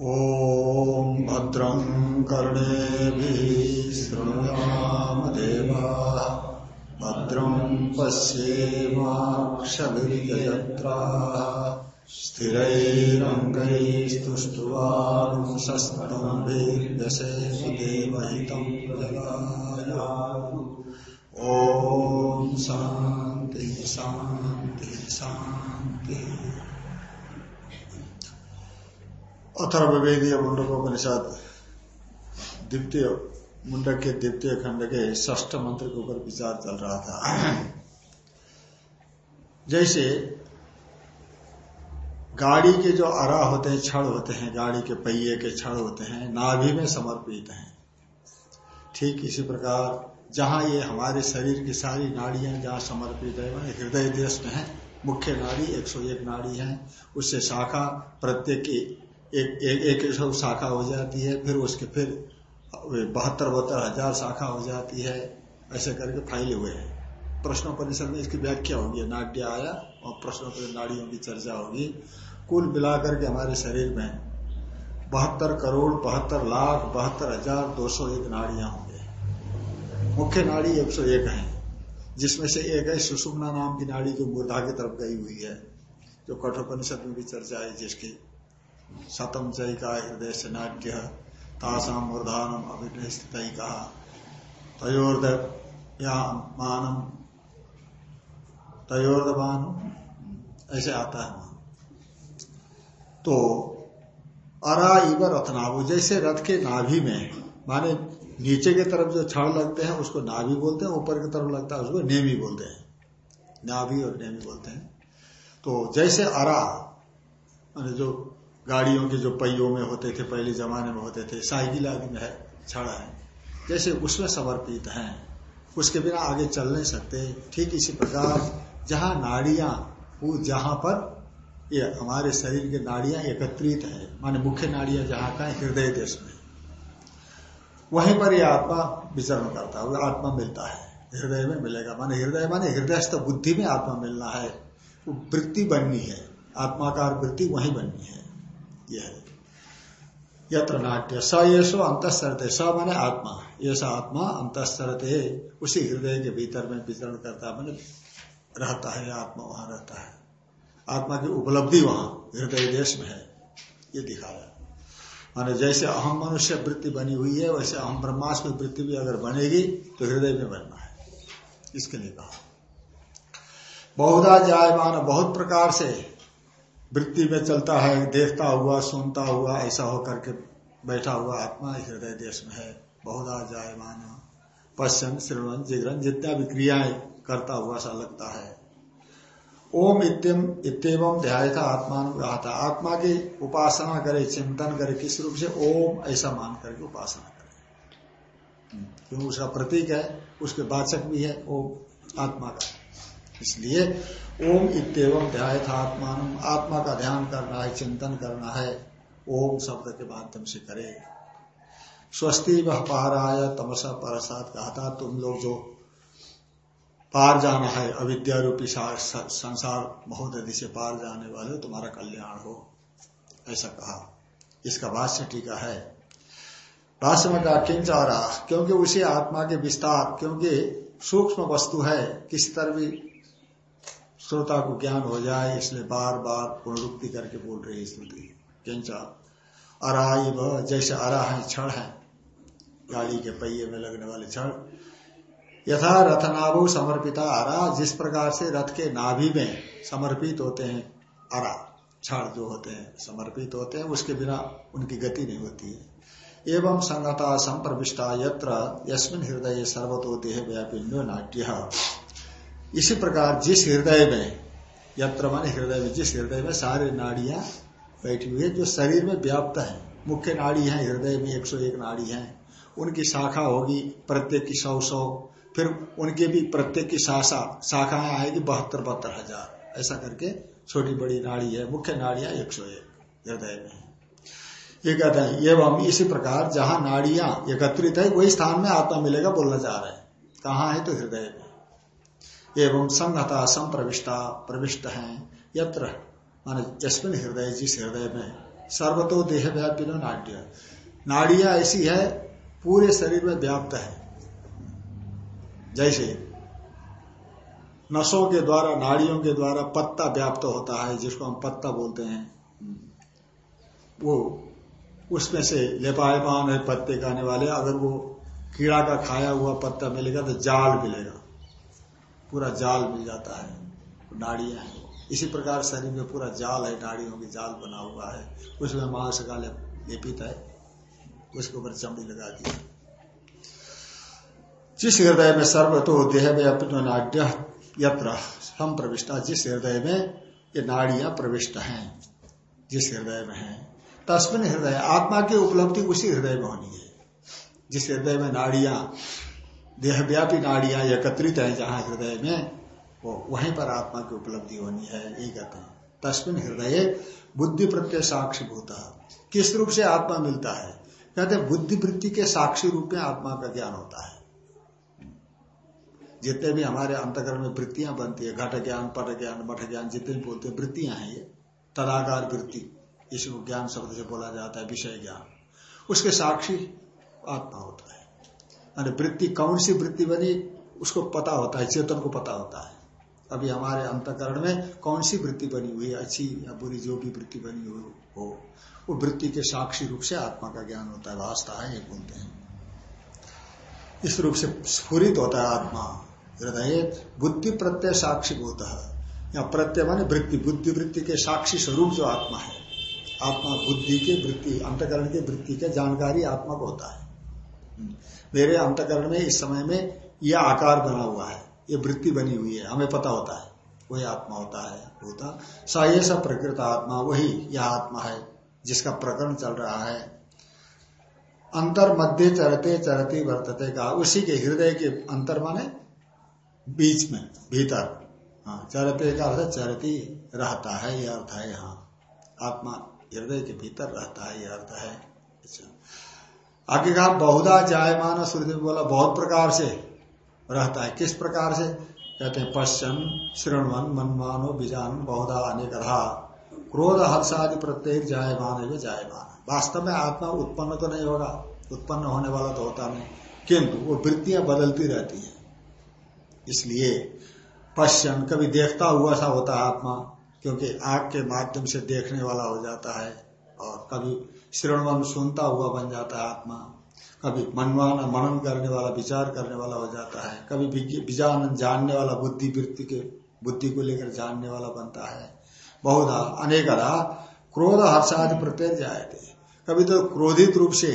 ॐ भद्रं कर्णेभिः शृणुयाम देवाः भद्रं पश्येमाक्षभिर्यजत्राः स्थिरैरङ्गैस्तुष्ट्वांसस्तम्भिर्यशेषु देवहितं ॐ शान्ति शान्ति। अथर्वेदीय मुंडकोपनिषद, द्वितीय मुंडक के द्वितीय खंड के ष्ठ मंत्र के ऊपर विचार चल रहा था। जैसे गाड़ी के जो अरा होते हैं, छड़ होते हैं, गाड़ी के पहिए के छड़ होते हैं, नाभि में समर्पित हैं। ठीक इसी प्रकार, जहाँ ये हमारे शरीर की सारी नाड़ियाँ जहाँ समर्पित है, वह हृदय देश में है, मुख्य नाड़ी 101 नाड़ी है, उससे शाखा प्रत्येक की एक एक, सौ शाखा हो जाती है फिर उसके फिर बहत्तर बहत्तर हज़ार शाखा हो जाती है ऐसे करके फैले हुए हैं। प्रश्न परिसर में इसकी व्याख्या होगी नाट्य आया और प्रश्नों पर नाड़ियों की चर्चा होगी। कुल मिलाकर के हमारे शरीर में बहत्तर करोड़ बहत्तर लाख बहत्तर हज़ार दो सौ एक नाड़ियाँ होंगे। मुख्य नाड़ी एक सौ एक है जिसमें से एक है सुषुम्ना नाम की नाड़ी जो मूर्धा की तरफ़ गई हुई है जो कठोपनिषद में भी चर्चा है जिसकी शतम चय का हृदय से नाट्य तासाम मूर्धानम अभिनय कहा ऐसे आता है तो अरा इव रथनाभु जैसे रथ के नाभि में, माने नीचे की तरफ़ जो छड़ लगते हैं, उसको नाभि बोलते हैं, ऊपर की तरफ़ लगता है, उसको नेमी बोलते हैं। नाभि और नेमी बोलते हैं। तो जैसे अरा, माने जो गाड़ियों के जो पहियों में होते थे, पहले जमाने में होते थे, साइकिल आदि में है, छड़ है। जैसे उसमें समर्पित हैं, उसके बिना आगे चल नहीं सकते। ठीक इसी प्रकार, जहाँ नाड़ियाँ वो जहाँ पर ये हमारे शरीर के नाड़ियाँ एकत्रित है, माने मुख्य नाड़ियाँ जहाँ का हृदय देश में। वहीं पर यह आत्मा विचरण करता है आत्मा मिलता है, हृदय में मिलेगा। माने हृदय, माने हृदयस्थ बुद्धि में आत्मा मिलना है। वृत्ति बननी है, आत्माकार वृत्ति वहीं बननी है। यह यत्र नाट्य। स ये सो अंतस्तरते स माने आत्मा। ये आत्मा अंतस्तरते उसी हृदय के भीतर में विचरण करता मैंने रहता है, आत्मा वहाँ रहता है। आत्मा की उपलब्धि वहाँ, हृदय देश में है। ये दिखाया माने जैसे अहम मनुष्य वृत्ति बनी हुई है, वैसे अहम ब्रह्मास्म वृत्ति भी अगर बनेगी तो हृदय में बनना है। इसके लिए कहा। बहुधा जायमान, बहुत प्रकार से वृत्ति में चलता है, देखता हुआ, सुनता हुआ, ऐसा होकर के बैठा हुआ आत्मा हृदय देश में है। बहुधा जायमान पश्चन श्रवण जिग्रन जितना भी क्रियाएँ करता हुआ सा लगता है। ओम इत्यम इतम ध्याय था आत्मान कहा था आत्मा की उपासना करे, चिंतन करे, किस रूप से ओम ऐसा मान करके उपासना करे। क्योंकि उसका प्रतीक है, उसके वाचक भी है, ओम आत्मा का। इसलिए ओम इतम ध्याय था आत्मा का ध्यान करना है, चिंतन करना है, ओम शब्द के माध्यम से करे। स्वस्ति वह पहाराय तमसा परसाद कहा था तुम लोग जो पार जाना है, अविद्या रूपी संसार महोदधि से पार जाने वाले, तुम्हारा कल्याण हो। ऐसा कहा। इसका भाष्य टीका है। भाष्य में कहा किंचारा क्योंकि उसी आत्मा के विस्तार, क्योंकि सूक्ष्म वस्तु है, किस तरह भी श्रोता को ज्ञान हो जाए, इसलिए बार बार पुनरुक्ति करके बोल रही स्तुति किंचा अरा जैसे अरा है क्षण है, गाड़ी के पहिए में लगने वाले क्षण। यथा रथनाभु समर्पिता अरा, जिस प्रकार से रथ के नाभि में समर्पित होते हैं, अरा, क्षण जो होते हैं, समर्पित होते हैं, उसके बिना उनकी गति नहीं होती है। एवं संगता संप्रविष्टा यत्र, यस्मिन हृदय सर्वतो देह व्यापिन्यो नाट्य। इसी प्रकार जिस हृदय में, यत्र माने हृदय में, जिस हृदय में सारे नाड़ियाँ बैठी हुई है, जो शरीर में व्याप्त है, मुख्य नाड़ी है, हृदय में 101 नाड़ी है, उनकी शाखा होगी प्रत्येक की सौ सौ, फिर उनके भी प्रत्येक की शाखा शाखाएँ आएगी बहत्तर बहत्तर हज़ार, ऐसा करके छोटी बड़ी नाड़ी है, मुख्य नाड़ियाँ एक सौ एक हृदय में ये कहते हैं, एवं इसी प्रकार जहाँ नाड़ियाँ एकत्रित है, वही स्थान में आत्मा मिलेगा, बोलना चाह रहे हैं। कहा है तो हृदय में। एवं संहता संप्रविष्टा प्रविष्ट है, यत्र, माने जस्मिन हृदय, जिस हृदय में सर्वतो देह व्यापी नाट्य नाड़िया ऐसी है, पूरे शरीर में व्याप्त है। जैसे नसों के द्वारा, नाड़ियों के द्वारा पत्ता व्याप्त होता है, जिसको हम पत्ता बोलते हैं। वो उसमें से लेपायमान है, पत्ते खाने वाले। अगर वो कीड़ा का खाया हुआ पत्ता मिलेगा तो जाल मिलेगा। पूरा जाल मिल जाता है, नाड़ियाँ हैं। इसी प्रकार शरीर में पूरा जाल है, नाड़ियों की जाल बना हुआ है। उसमें मांस का लेपित है, उसके ऊपर चमड़ी लगा दी। जिस हृदय में सर्व तो देह में अपने नाट्य यत्र हम प्रविष्टा जिस हृदय में ये नाड़ियाँ प्रविष्ट हैं, जिस हृदय में है, तस्मिन हृदय, आत्मा की उपलब्धि उसी हृदय में होनी है। जिस हृदय में नाड़ियाँ देहव्यापी नाड़ियाँ एकत्रित है जहाँ हृदय में, वो वहीं पर आत्मा की उपलब्धि होनी है यही कहते हैं। तस्मिन हृदय बुद्धि प्रत्यय साक्षी भूता किस रूप से आत्मा मिलता है? कहते बुद्धि वृत्ति के साक्षी रूप में आत्मा का ज्ञान होता है। जितने भी हमारे अंतकरण में वृत्तियाँ बनती है, घट ज्ञान, पट ज्ञान, मठ ज्ञान, जितने बोलते हैं, वृत्तियाँ हैं ये। तदाकार वृत्ति, इसको ज्ञान शब्द से बोला जाता है, विषय ज्ञान। उसके साक्षी आत्मा होता है। वृत्ति, कौन सी वृत्ति बनी, उसको पता होता है, चेतन को पता होता है। अभी हमारे अंतकरण में कौन सी वृत्ति बनी हुई अच्छी या बुरी, जो भी वृत्ति बनी हुई हो, वो वृत्ति के साक्षी रूप से आत्मा का ज्ञान होता है, वास्ता है, ये बोलते हैं। इस रूप से स्फुरित होता है आत्मा, हृदय, बुद्धि प्रत्यय साक्षी है। या प्रत्यय माने वृत्ति, बुद्धि वृत्ति के साक्षी स्वरूप जो आत्मा है। आत्मा बुद्धि के वृत्ति, अंतकरण के वृत्ति के जानकारी आत्मा को होता है। मेरे अंतकरण में इस समय में यह आकार बना हुआ है, ये वृत्ति बनी हुई है, हमें पता होता है, वही आत्मा होता है, होता। सा ये सब प्रकृत आत्मा, वही यह आत्मा है जिसका प्रकरण चल रहा है। अंतर मध्य चरते चरते वर्तते का, उसी के हृदय के अंतर माने बीच में, भीतर। हाँ चरते का अर्थ चरती रहता है, यह अर्थ है यहाँ। आत्मा हृदय के भीतर रहता है, यह अर्थ है। अच्छा आगे कहा, बहुधा जायमान श्रुति बोला, बहुत प्रकार से रहता है। किस प्रकार से? कहते हैं, पश्चन, श्रृणवन, मनमानो, बीजान, बहुधा अनेकधा क्रोध हर्षादि प्रत्येक जायमान है जायमान वास्तव में आत्मा उत्पन्न तो नहीं होगा, उत्पन्न होने वाला तो होता नहीं। किंतु वो वृत्तियाँ बदलती रहती है। इसलिए पश्चन, कभी देखता हुआ सा होता है आत्मा, क्योंकि आग के माध्यम से देखने वाला हो जाता है, और कभी श्रवण सुनता हुआ बन जाता है आत्मा। कभी मनवान, मनन करने वाला, विचार करने वाला हो जाता है। कभी विजान जानने वाला, बुद्धि वृत्ति के, बुद्धि को लेकर जानने वाला बनता है। बहुधा अनेकदा क्रोध हर्षादि प्रत्यय थे कभी तो क्रोधित रूप से,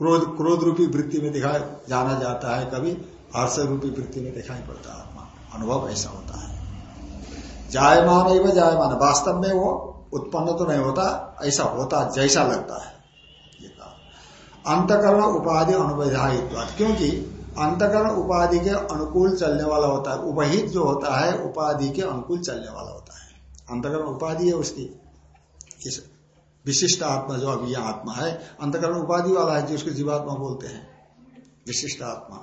क्रोध क्रोध रूपी वृत्ति में दिखाई, जाना जाता है। कभी हर्ष रूपी वृत्ति में दिखाई पड़ता है आत्मा। अनुभव ऐसा होता है। जायमान एवं जायमान, वास्तव में वो उत्पन्न तो नहीं होता, ऐसा होता, जैसा लगता है। अंतकरण उपाधि अनुविधायित्व क्योंकि अंतकरण उपाधि के अनुकूल चलने वाला होता है, उपहित जो होता है, उपाधि के अनुकूल चलने वाला होता है। अंतकरण उपाधि है उसकी। इस विशिष्ट आत्मा जो अभी आत्मा है, अंतकरण उपाधि वाला है जिसको जीवात्मा बोलते हैं। विशिष्ट आत्मा।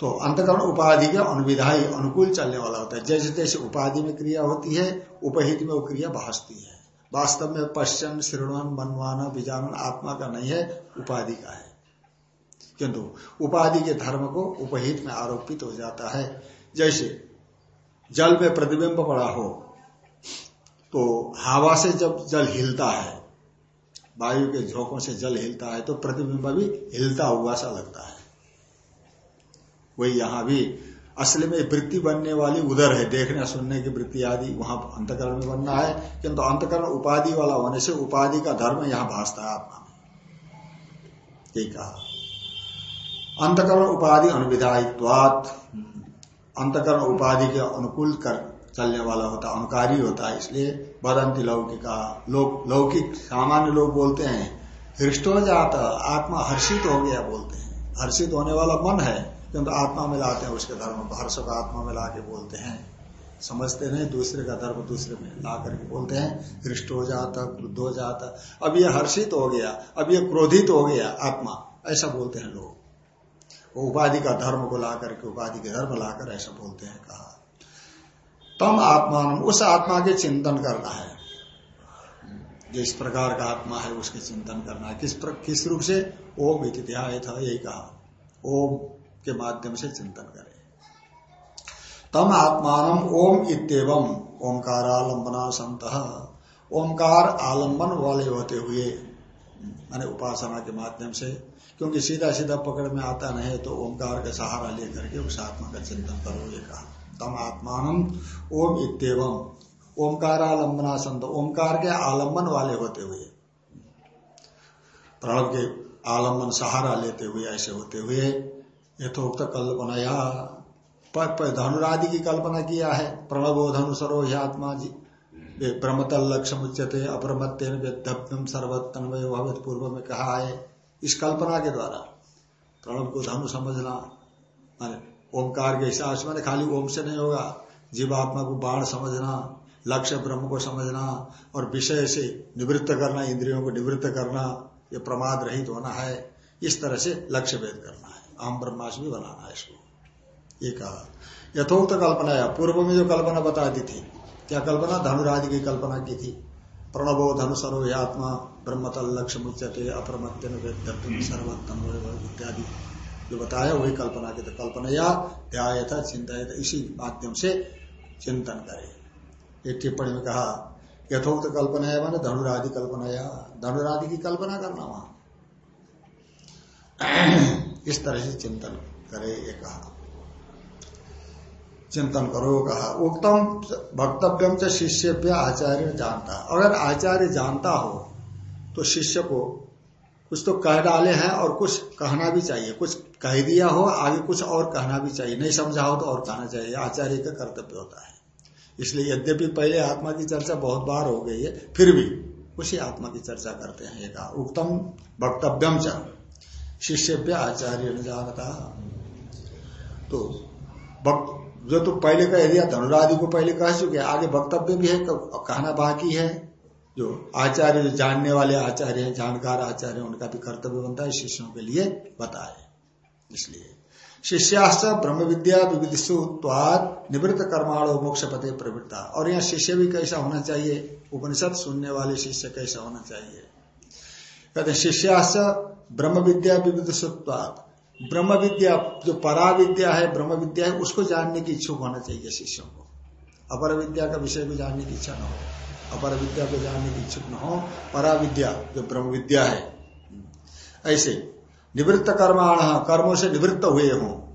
तो अंतकरण उपाधि के अनुविधाई अनुकूल चलने वाला होता है। जैसे जैसे उपाधि में क्रिया होती है, उपहित में वो क्रिया भाषती है। वास्तव में पश्चिम श्रृणवन मनवाना बीजान आत्मा का नहीं है, उपाधि का है। किंतु उपाधि के धर्म को उपहित में आरोपित हो जाता है। जैसे जल में प्रतिबिंब पड़ा हो तो हवा से जब जल हिलता है, वायु के झोंकों से जल हिलता है तो प्रतिबिंब भी हिलता हुआ सा लगता है। वही यहाँ भी असली में वृत्ति बनने वाली उधर है, देखने, सुनने की वृत्ति आदि वहाँ अंतकरण में बनना है। किंतु अंतकरण उपाधि वाला होने से उपाधि का धर्म यहाँ भाषता है आत्मा में। यही कहा। अंतकरण उपाधि अनुविधायित्वात। अंतकरण उपाधि के अनुकूल कर चलने वाला होता, अनुकारी होता है, इसलिए बदंती लौकिका लोग लौकिक, सामान्य लोग बोलते हैं, हृष्टो जाता, आत्मा हर्षित हो गया बोलते हैं। हर्षित होने वाला मन है किंतु आत्मा में लाते हैं उसके धर्म। हर्ष को आत्मा में ला के बोलते हैं। समझते नहीं दूसरे का धर्म दूसरे में ला करके बोलते हैं। हृष्ट हो जाता क्रुद्ध हो जाता। अब ये हर्षित हो गया अब ये क्रोधित हो गया आत्मा। ऐसा बोलते हैं लोग। वो उपाधि का धर्म को ला करके उपाधि के धर्म लाकर ऐसा बोलते हैं कहा। तम आत्मा उस आत्मा के चिंतन करना है। जिस प्रकार का आत्मा है उसके चिंतन करना है। किस प्र, किस रूप से? ओम इतिहाय था यही कहा। ओम के माध्यम से चिंतन करें। तम आत्मान ओम इतम ओंकारालंबना संत। ओंकार आलंबन वाले होते हुए, माने उपासना के माध्यम से, क्योंकि सीधा सीधा पकड़ में आता नहीं तो ओंकार का सहारा लेकर के उस आत्मा का चिंतन करो, ये कहा। तम आत्मान ओम इतम ओंकारालंबना संत। ओंकार के आलंबन वाले होते हुए प्रणव के आलंबन सहारा लेते हुए, ऐसे होते हुए यथोक्त कल्पना कल्पनाया धनुरादि की कल्पना किया है। प्रणवो धनु सरो आत्मा जी। ब्रह्मतल लक्ष्य उच्चते अपरमत्यम सर्वतन्वय भगवत पूर्व में कहा है इस कल्पना के द्वारा। प्रणव को धनु समझना, माने ओंकार के हिसाब से, मैंने खाली ओम से नहीं होगा। जीवात्मा को बाण समझना, लक्ष्य ब्रह्म को समझना, और विषय से निवृत्त करना, इंद्रियों को निवृत्त करना, ये प्रमाद रहित होना है। इस तरह से लक्ष्य भेद करना है। आम ब्रह्माश भी बनाना है इसको। ये कहा। यथोक्त कल्पना है पूर्व में जो कल्पना बता दी थी, क्या कल्पना? धनुरादि की कल्पना की थी। प्रणवो धनु सरो आत्मा, ब्रह्मतल लक्ष्य मुच्यते अप्रमत्यन सर्वोत्तम इत्यादि। जो बताया, वही कल्पना की तो कल्पना या ध्याय था चिंता इसी माध्यम से चिंतन करे। एक टिप्पणी में कहा, यथोक्त कल्पना है माने धनुरादि कल्पना या धनुरादि की कल्पना करना वहाँ। इस तरह से चिंतन करे, ये कहा। चिंतन करो, कहा। उत्तम वक्तव्यम से शिष्य पे आचार्य जानता। अगर आचार्य जानता हो तो शिष्य को कुछ तो कह डाले हैं और कुछ कहना भी चाहिए। कुछ कह दिया हो, आगे कुछ और कहना भी चाहिए। नहीं समझा हो तो और कहना चाहिए। आचार्य का कर्तव्य होता है। इसलिए यद्यपि पहले आत्मा की चर्चा बहुत बार हो गई है, फिर भी उसी आत्मा की चर्चा करते हैं एक उत्तम वक्तव्यम च। शिष्य पे आचार्य जानता तो जो तो पहले कह दिया धनुरादि को पहले कह चुके आगे वक्तव्य भी है कहना बाकी है। जो आचार्य, जो जानने वाले आचार्य हैं, जानकार आचार्य उनका भी कर्तव्य बनता है, शिष्यों के लिए बताए इसलिए शिष्याश्च ब्रह्म विद्या विविधिशुत्वाद निवृत्त कर्माणो मोक्ष पते प्रवृत्ता। और यहाँ शिष्य भी कैसा होना चाहिए? उपनिषद सुनने वाले शिष्य कैसा होना चाहिए? कहते शिष्याश्च ब्रह्म विद्या विविधिशुत्वाद ब्रह्म विद्या जो परा विद्या है ब्रह्म विद्या है, उसको जानने की इच्छुक होना चाहिए शिष्यों को अपर विद्या का विषय भी जानने की इच्छा न हो। अपर विद्या को जानने की इच्छुक न हो। परा विद्या जो ब्रह्म विद्या है। ऐसे निवृत्त कर्माण कर्मों से निवृत्त हुए हों।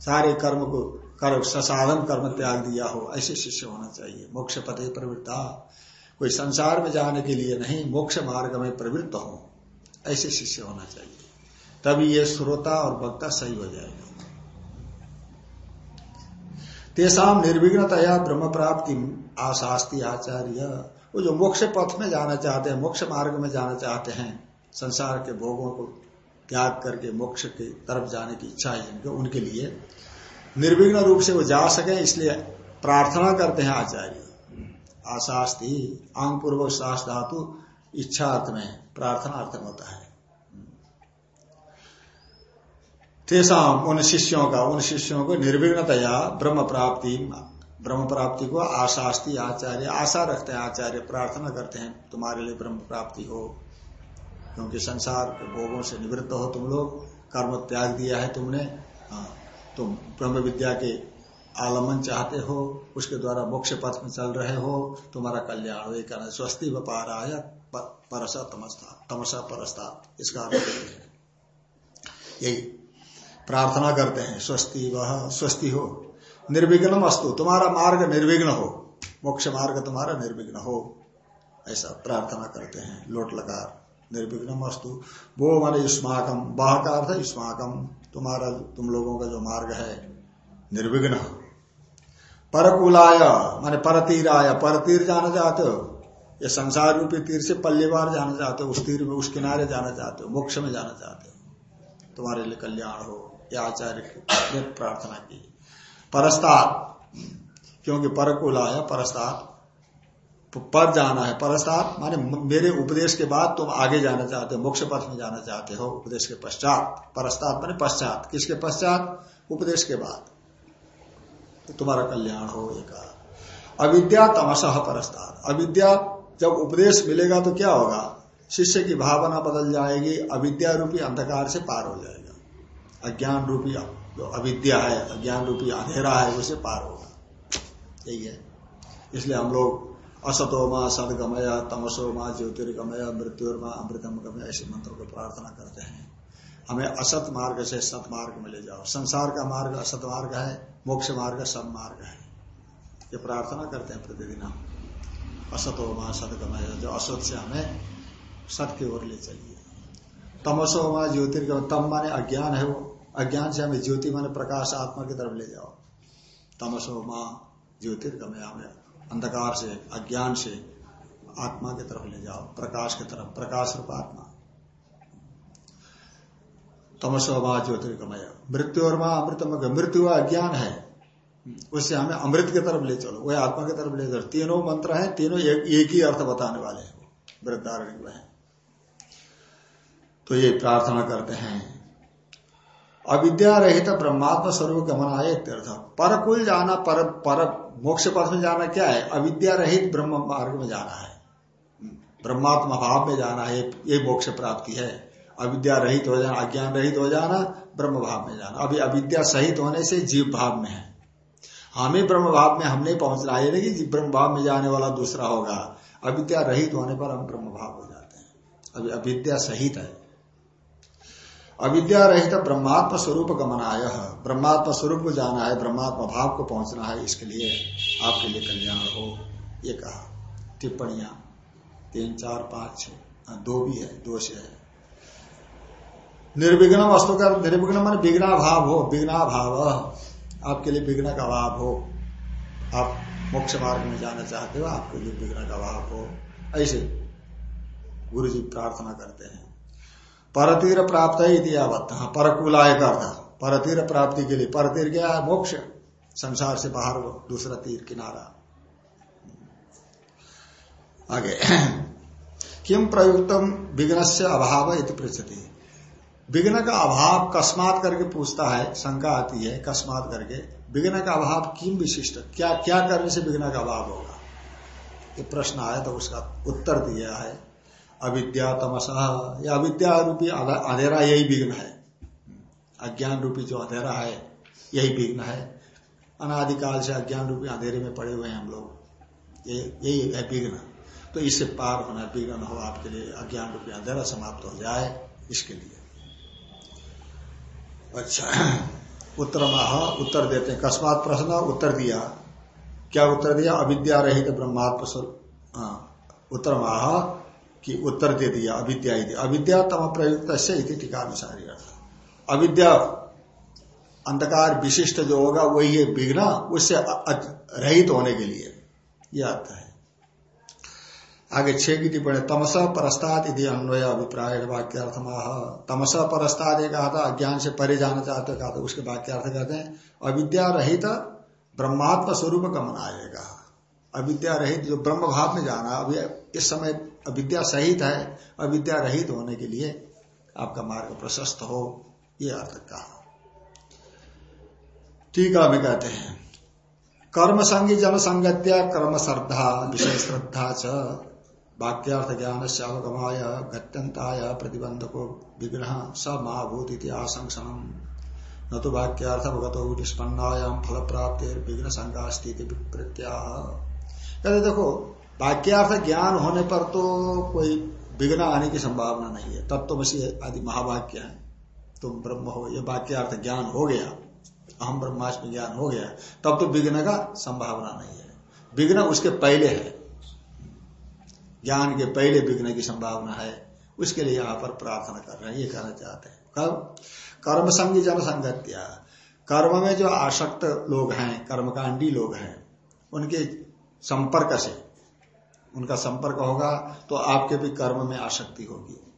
सारे कर्म को कर्म, ससाधन कर्म त्याग दिया हो, ऐसे शिष्य होना चाहिए। मोक्ष पथे प्रवृत्ता। कोई संसार में जाने के लिए नहीं, मोक्ष मार्ग में प्रवृत्त हो। ऐसे शिष्य होना चाहिए। तभी ये श्रोता और वक्ता सही हो जाएगा। तेसाम निर्विघ्नतया ब्रह्म प्राप्ति आशास्ती आचार्य। वो जो मोक्ष पथ में जाना चाहते हैं, मोक्ष मार्ग में जाना चाहते हैं, संसार के भोगों को त्याग करके मोक्ष की तरफ़ जाने की इच्छा है जिनके, उनके लिए निर्विघ्न रूप से वो जा सके, इसलिए प्रार्थना करते हैं आचार्य। आशास्ती, आंग पूर्वक सास धातु इच्छा अर्थ में प्रार्थना अर्थ में होता है। तेसाम उन शिष्यों का उन शिष्यों को निर्विघ्नतया ब्रह्म प्राप्ति ब्रह्म प्राप्ति को आशास्ती आचार्य आशा रखते हैं आचार्य प्रार्थना करते हैं तुम्हारे लिए ब्रह्म प्राप्ति हो। क्योंकि संसार के भोगों से निवृत्त हो तुम लोग कर्म त्याग दिया है तुमने हाँ, तुम ब्रह्म विद्या के आलमन चाहते हो उसके द्वारा मोक्ष पथ में चल रहे हो तुम्हारा कल्याण हो एक स्वस्ति व्यापार आया। परसा तमस्ता तमसा परस्ता इसका अर्थ यही। प्रार्थना करते हैं, स्वस्ति वह, स्वस्ति हो। निर्विघ्न अस्तु, तुम्हारा मार्ग निर्विघ्न हो। मोक्ष मार्ग तुम्हारा निर्विघ्न हो। ऐसा प्रार्थना करते हैं, लोट लगा निर्विघ्न अस्तु। वो माने युष्माकम, वह का अर्थ युष्माकम। तुम्हारा, तुम लोगों का जो मार्ग है, निर्विघ्न। परकुलाय, माने परतीर आया परतीर जाना चाहते हो। ये संसार रूपी तीर से पल्लीवार जाना चाहते हो, उस तीर में, उस किनारे जाना चाहते हो, मोक्ष में जाना चाहते हो। तुम्हारे लिए कल्याण हो, या आचार्य ने प्रार्थना की। परस्तार क्योंकि परकुलाय परस्तार पद जाना है। परस्ताप माने मेरे उपदेश के बाद तुम आगे जाना चाहते हो, मोक्ष पथ में जाना चाहते हो, उपदेश के पश्चात। परस्ताप माने पश्चात। किसके पश्चात? उपदेश के बाद। तो तुम्हारा कल्याण हो कहा। अविद्या तमसह परस्ताप अविद्या जब उपदेश मिलेगा तो क्या होगा? शिष्य की भावना बदल जाएगी अविद्या रूपी अंधकार से पार हो जाएगा। अज्ञान रूपी जो अविद्या है अज्ञान रूपी अंधेरा है, उसे पार होगा। यही है। इसलिए हम लोग असतोमा, सदगमय, तमसोमा, ज्योतिर्गमय, मृत्युर्मा अमृतम गमय ऐसे मंत्रों को प्रार्थना करते हैं। हमें असत मार्ग से सत मार्ग में ले जाओ। संसार का मार्ग असत मार्ग है, मोक्ष मार्ग सत मार्ग है। ये प्रार्थना करते हैं प्रतिदिन हम। असतो माँ सदगमय, जो असत से हमें सत की ओर ले चलिए। तमसो माँ ज्योतिर्गम तम माने अज्ञान है वो। अज्ञान से हमें ज्योति माने प्रकाश, आत्मा की तरफ़ ले जाओ। तमसो माँ ज्योतिर्गमय हमें अंधकार से, अज्ञान से आत्मा की तरफ़ ले जाओ, प्रकाश की तरफ़, प्रकाश रूप आत्मा। तमसो तमसोमा ज्योतिर्गमय। मृत्यु और माँ अमृतम मृत्यु अज्ञान है। उससे हमें अमृत की तरफ़ ले चलो। वह आत्मा की तरफ़ ले चलो। तीनों मंत्र हैं तीनों एक, एक ही अर्थ बताने वाले हैं वृद्धारण में तो ये प्रार्थना करते हैं। अविद्या रहित ब्रह्मात्म स्वरूप गमन आए तीर्थ पर कुल जाना पर पर मोक्ष पथ में जाना क्या है? अविद्या रहित ब्रह्म मार्ग में जाना है। ब्रह्मात्मा भाव में जाना है ये मोक्ष प्राप्ति है। अविद्या रहित हो जाना अज्ञान रहित हो जाना ब्रह्म भाव में जाना। अभी अविद्या सहित होने से जीव भाव में है। हमें ब्रह्म भाव में हम नहीं पहुँचना है नहीं ब्रह्म भाव में जाने वाला दूसरा होगा। अविद्या रहित होने पर हम ब्रह्म भाव हो जाते हैं। अभी अविद्या सहित है। अविद्या रहित ब्रह्मात्म स्वरूप गमनाय ब्रह्मात्म स्वरूप को जाना है ब्रह्मात्म भाव को पहुँचना है इसके लिए आपके लिए कल्याण हो। ये कहा। टिप्पणियाँ। तीन चार पाँच छह। हाँ, दो भी है दो से है। निर्विघ्न वस्तु का निर्विघ्न मान विघ्ना भाव हो विघ्ना भाव आपके लिए विघ्न का अभाव हो, आप मोक्ष मार्ग में जाना चाहते हो, आपके लिए विघ्न का अभाव हो, ऐसे गुरु जी प्रार्थना करते हैं। परतीर प्राप्त इतिहावत हाँ परकुलाय का परतीर प्राप्ति के लिए, परतीर क्या है? मोक्ष। संसार से बाहर दूसरा तीर किनारा। आगे। किम प्रयुक्तम विघ्न से अभाव इति पृछति विघ्न का अभाव कस्मात करके पूछता है, शंका आती है, कस्मात करके, विघ्न का अभाव किम विशिष्ट? क्या क्या करने से विघ्न का अभाव होगा? ये प्रश्न आया तो उसका उत्तर दिया है, अविद्या तमसा। या अविद्या रूपी अंधेरा यही विघ्न है। अज्ञान रूपी जो अंधेरा है, यही विघ्न है। अनादिकाल से अज्ञान रूपी अंधेरे में पड़े हुए हैं हम लोग। ये, यही है विघ्न। तो इससे पार होना, विघ्न हो आपके लिए अज्ञान रूपी अंधेरा समाप्त हो जाए, इसके लिए। अच्छा उत्तर उत्तर देते हैं। कस्मात प्रश्न, उत्तर दिया। क्या उत्तर दिया? अविद्या रहित ब्रह्मात्म उत्तर माह कि उत्तर दे दिया, अविद्या अविद्या तम प्रयुक्त से टीकानुसारी अविद्या, अंधकार विशिष्ट जो होगा, वही है विघ्न उससे रहित होने के लिए। यह अर्थ है। आगे छह की टिप्पणी, तमस परस्ताद यदि अन्वय अभिप्राय वाक्यार्थ तमस परस्ताद कहा था अज्ञान से परे जाना चाहते कहा था उसके वाक्यार्थ कहते हैं अविद्या रहित ब्रह्मात्म स्वरूप गमन आएगा। अविद्या रहित जो ब्रह्म भाव में जाना अभी इस समय अविद्या सहित है अविद्या रहित होने के लिए आपका मार्ग प्रशस्त हो, ये अर्थ कहा टीका में कहते हैं, कर्म संगी जन संगत्या, कर्म श्रद्धा, विषय श्रद्धा च। वाक्यार्थ ज्ञान से अवगमाय गत्यंताय प्रतिबंधको विग्रह स महाभूत आशंसनम न तो वाक्यार्थ अवगत निष्पन्नायाम फल प्राप्ति विघ्न संज्ञा स्थिति देखो वाक्यार्थ ज्ञान होने पर तो कोई विघ्न आने की संभावना नहीं है। तत्वसी आदि महावाक्य है। तुम ब्रह्म हो, ये वाक्यार्थ ज्ञान हो गया। अहम ब्रह्माष्टमी ज्ञान हो गया। तब तो विघ्न का संभावना नहीं है। विघ्न उसके पहले है। ज्ञान के पहले विघ्न की संभावना है, उसके लिए यहाँ पर प्रार्थना कर रहे हैं, ये कहना चाहते हैं। कब? कर्म संगी जन संगत्या। कर्म में जो आसक्त लोग हैं, कर्मकांडी लोग हैं, उनके संपर्क से, उनका संपर्क होगा तो आपके भी कर्म में आसक्ति होगी।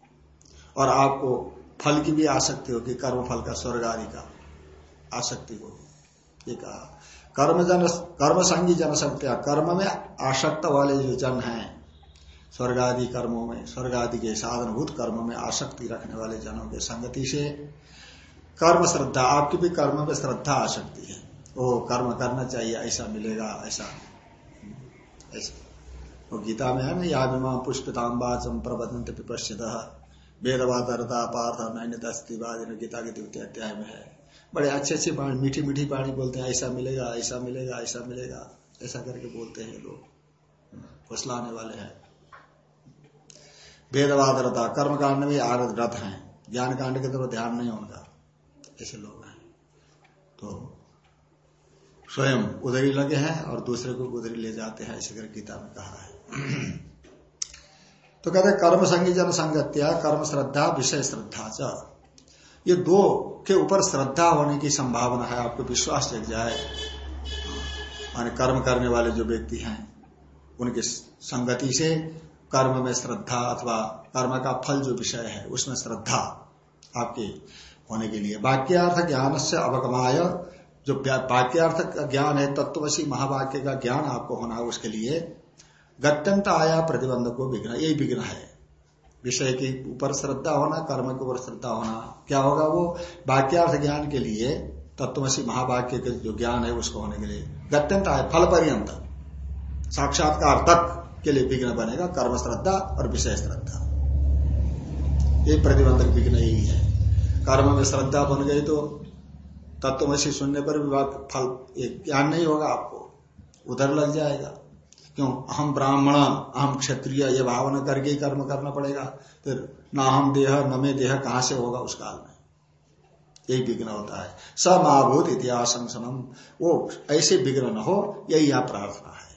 और आपको फल की भी आसक्ति होगी, कर्म फल का, स्वर्ग आदि का आसक्ति होगी। ये कहा। कर्म जन, कर्म संगी जनसंख्या कर्म में आसक्त वाले जो जन हैं स्वर्ग आदि कर्मों में स्वर्ग आदि के साधनभूत कर्म में आसक्ति रखने वाले जनों के संगति से कर्म श्रद्धा, आपकी भी कर्म में श्रद्धा आसक्ति है। वो कर्म करना चाहिए, ऐसा मिलेगा, ऐसा। ऐसा। वो गीता में है ना, याभिमा पुष्पिताम्बाचम प्रबंध पिपश्चित। वेदवादरता पार्थ नैन्यता स्थितिवाद गीता के द्वितीय अध्याय में है। बड़े अच्छे अच्छे बाणी, मीठी मीठी बाणी बोलते हैं, ऐसा मिलेगा ऐसा मिलेगा ऐसा मिलेगा। ऐसा करके बोलते हैं लोग। फुसलाने वाले हैं। वेदवाद रथा कर्म कांड में आरत रथ है। ज्ञान कांड के तरफ़ ध्यान नहीं होगा ऐसे लोग हैं। तो स्वयं उधरी लगे हैं और दूसरे को उधरी ले जाते हैं ऐसे करके गीता में कहा है। तो कहते कर्म संगी जन संगत्या, कर्म श्रद्धा, विषय श्रद्धा च। ये दो के ऊपर श्रद्धा होने की संभावना है, आपको विश्वास जग जाए। माने कर्म करने वाले जो व्यक्ति हैं, उनकी संगति से कर्म में श्रद्धा अथवा कर्म का फल जो विषय है, उसमें श्रद्धा आपके होने के लिए। वाक्यार्थ ज्ञान से अवगमाय, जो वाक्यार्थ का ज्ञान है तत्वशी महावाक्य का ज्ञान आपको होना उसके लिए गत्यंत आया प्रतिबंध को विघ्न यही विघ्न है। विषय के ऊपर श्रद्धा होना, कर्म के ऊपर श्रद्धा होना, क्या होगा वो? वाक्यार्थ ज्ञान के लिए तत्वशी महावाक्य के जो ज्ञान है, उसको होने के लिए गत्यंत आय, फल पर्यंत। साक्षात्कार तक के लिए विघ्न बनेगा कर्म श्रद्धा और विषय श्रद्धा। ये प्रतिबंधक विघ्न ही है। कर्म में श्रद्धा बन गई तो तत्वमसी सुनने पर भी फल ज्ञान नहीं होगा आपको। उधर लग जाएगा। क्यों? हम ब्राह्मण अहम क्षत्रिय, ये भावना करके ही कर्म करना पड़ेगा। फिर न हम देह, न में देह, कहाँ से होगा उस काल में? यही विघ्न होता है। स महाभूत इतिहास वो ऐसे विघ्न न हो, यही यहाँ प्रार्थना है।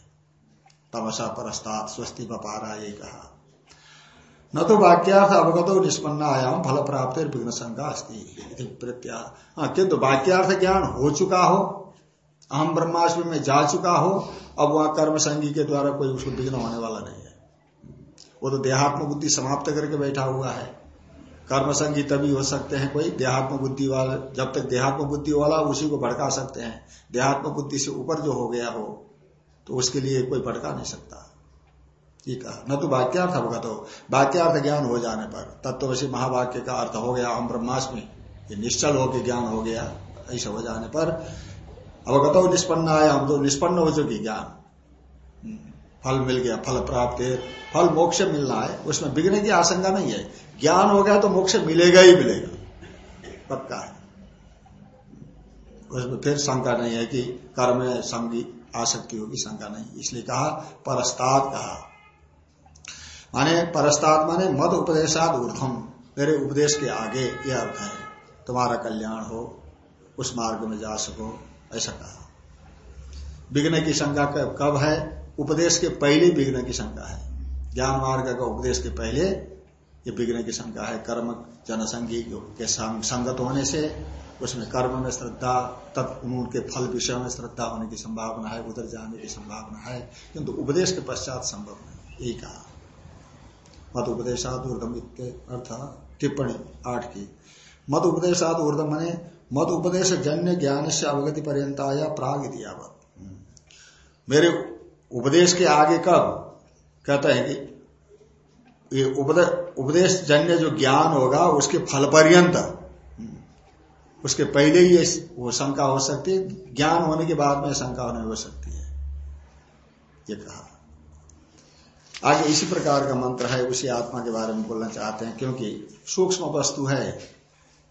तमसा परस्तात् स्वस्ति बपारा ये कहा न तो वाक्यार्थ अवगत निष्पन्न आयाम फल प्राप्त विघ्न शंका अस्थित प्रत्या किंतु वाक्यार्थ ज्ञान हो चुका हो अहम ब्रह्माष्टमी में जा चुका हो, अब वहाँ कर्म संगी के द्वारा कोई उसको विघ्न होने वाला नहीं है। वो तो देहात्म बुद्धि समाप्त करके बैठा हुआ है। कर्म संगी तभी हो सकते हैं कोई देहात्म बुद्धि वाला, जब तक देहात्म बुद्धि वाला उसी को भड़का सकते हैं। देहात्म बुद्धि से ऊपर जो हो गया हो तो उसके लिए कोई भटका नहीं सकता। ये कहा। न तो वाक्यार्थ अवगत हो वाक्यार्थ ज्ञान हो जाने पर। तत्वशी महावाक्य का अर्थ हो गया हम ब्रह्मास्मि। ये निश्चल हो के ज्ञान हो गया ऐसा हो जाने पर अवगत हो निष्पन्न आया हम तो निष्पन्न हो चुकी ज्ञान। हम्म, फल मिल गया फल प्राप्त है। फल मोक्ष मिलना है उसमें बिगड़ने की आशंका नहीं है। ज्ञान हो गया तो मोक्ष मिलेगा ही मिलेगा। पक्का है। उसमें फिर शंका नहीं है कि कर्म संगी आसक्ति होगी, शंका नहीं। इसलिए कहा परस्ताद कहा। माने परस्ताद माने मद उपदेशाद ऊर्धम मेरे उपदेश के आगे यह अर्थ है, तुम्हारा कल्याण हो, उस मार्ग में जा सको, ऐसा कहा। विघ्न की शंका कब है? उपदेश के पहले विघ्न की शंका है। ज्ञान मार्ग का उपदेश के पहले ये विघ्न की शंका है। कर्म जनसंघी के संगत होने से उसमें कर्म में श्रद्धा तब उनके फल विषय में श्रद्धा होने की संभावना है, उधर जाने की संभावना है, किंतु उपदेश के पश्चात संभव नहीं। यही कहा मत उपदेशाद ऊर्धम अर्थ टिप्पणी आठ की। मत उपदेशाद ऊर्धम मने, मत उपदेश जन्य ज्ञान से अवगति पर्यंता आया प्राग इतियावत मेरे उपदेश के आगे कब कहता है कि ये उपदेश जन्य जो ज्ञान होगा, उसके फल पर्यंत उसके पहले ही वो शंका हो सकती है, ज्ञान होने के बाद में शंका नहीं हो सकती है। ये कहा। आगे इसी प्रकार का मंत्र है, उसी आत्मा के बारे में बोलना चाहते हैं, क्योंकि सूक्ष्म वस्तु है,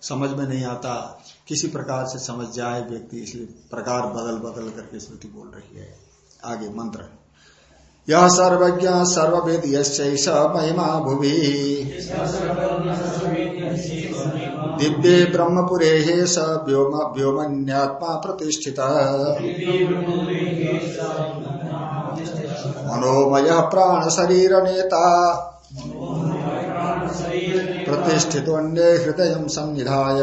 समझ में नहीं आता, किसी प्रकार से समझ जाए व्यक्ति, इसलिए प्रकार बदल बदल करके स्मृति बोल रही है। आगे मंत्र। यह सर्वज्ञ सर्ववेद महिमा भुवि। दिव्ये ब्रह्मपुरे स व्योम व्योमन्यात्मा प्रतिष्ठित। मनोमय प्राण शरीर नेता प्रतिष्ठितोन्ये हृदय सन्निधाय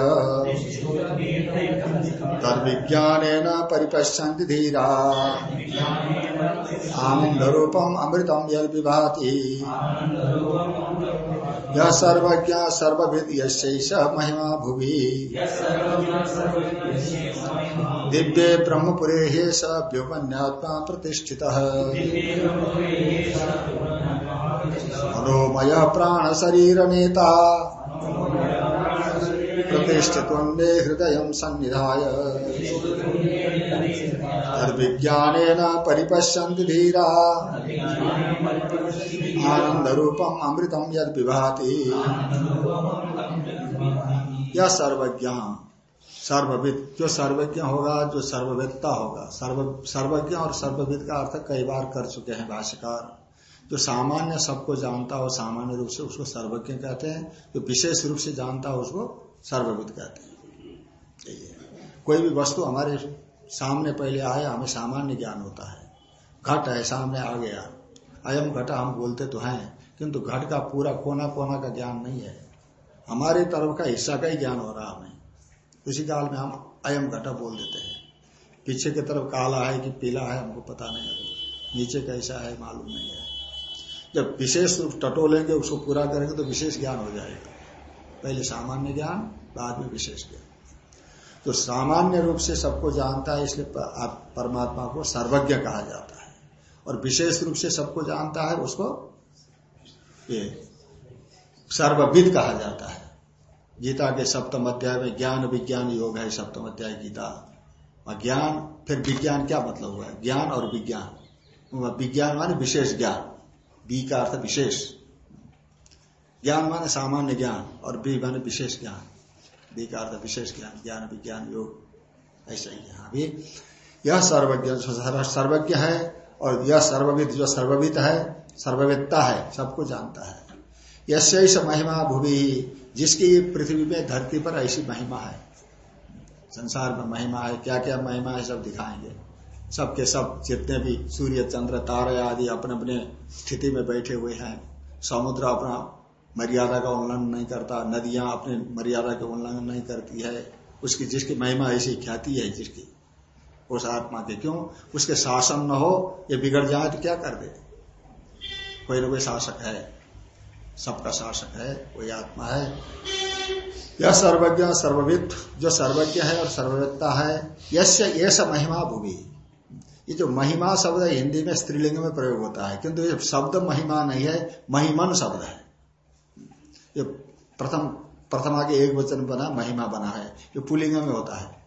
तद्विज्ञान परिपश्यन्ति धीरा। आनन्दरूपम् अमृतम् यद् विभाति। यः महिमा भुवि। दिव्ये ब्रह्मपुरे स व्योमन्यात्मा प्रतिष्ठितः। मनोमय प्राण शरीर नेता प्रतिष्ठित हृदय सन्निधाय। तद्विज्ञान परिपश्यन्ति धीरा। आनंद रूपम अमृतम यद विभाति यह सर्वज्ञ सर्वविद जो सर्वज्ञ होगा, जो सर्वविदता होगा। सर्व सर्वज्ञ और सर्वविद का अर्थ कई बार कर चुके हैं भाष्यकार। जो सामान्य सबको जानता हो, सामान्य रूप से उसको सर्वज्ञ कहते हैं, जो विशेष रूप से जानता हो उसको सर्वविद कहते हैं। कोई भी वस्तु हमारे सामने पहले आया हमें सामान्य ज्ञान होता है। घट है, सामने आ गया। अयम घटा हम बोलते तो हैं, किंतु घट का पूरा कोना कोना का ज्ञान नहीं है। हमारे तरफ़ का हिस्सा का ही ज्ञान हो रहा हमें। उसी काल में हम अयम घटा बोल देते हैं। पीछे की तरफ़ काला है कि पीला है, हमको पता नहीं। नीचे कैसा है, मालूम नहीं है। जब विशेष रूप टटोलेंगे उसको पूरा करेंगे तो विशेष ज्ञान हो जाएगा। पहले सामान्य ज्ञान, बाद में विशेष ज्ञान। तो सामान्य रूप से सबको जानता है, इसलिए परमात्मा को सर्वज्ञ कहा जाता है। और विशेष रूप से सबको जानता है, उसको ये सर्वविद कहा जाता है। गीता के सप्तम अध्याय में ज्ञान विज्ञान योग है, सप्तम अध्याय गीता। और ज्ञान, फिर विज्ञान क्या मतलब हुआ है? ज्ञान और विज्ञान। विज्ञान माने विशेष ज्ञान। बी का अर्थ विशेष। ज्ञान माने सामान्य ज्ञान और बी माने विशेष ज्ञान। बी का अर्थ विशेष ज्ञान ज्ञान, विज्ञान, योग, ऐसा ही यहाँ भी। यह सर्वज्ञ सर्वज्ञ है और यह सर्वविद जो सर्वविद है, सर्वविदता है सबको जानता है। यश महिमा भूमि जिसकी पृथ्वी में धरती पर ऐसी महिमा है। संसार में महिमा है क्या क्या महिमा है सब दिखाएँगे। सबके सब जितने भी सूर्य, चंद्र, तारे आदि अपने अपने स्थिति में बैठे हुए हैं। समुद्र अपना मर्यादा का उल्लंघन नहीं करता, नदियाँ अपने मर्यादा का उल्लंघन नहीं करती है। उसकी जिसकी महिमा ऐसी ख्याति है जिसकी, उस आत्मा के। क्यों? उसके शासन न हो, ये बिगड़ जाए तो क्या कर दे? कोई ना कोई शासक है। सबका शासक है, कोई आत्मा है। यह सर्वज्ञ सर्वविद जो सर्वज्ञ है और सर्वविदता है यश ये महिमा भूमि ये जो महिमा शब्द है, हिंदी में स्त्रीलिंग में प्रयोग होता है। किंतु ये शब्द महिमा नहीं है, महिमन शब्द है। ये प्रथम प्रथम आगे एक वचन बना, महिमा बना है। ये पुलिंग में होता है।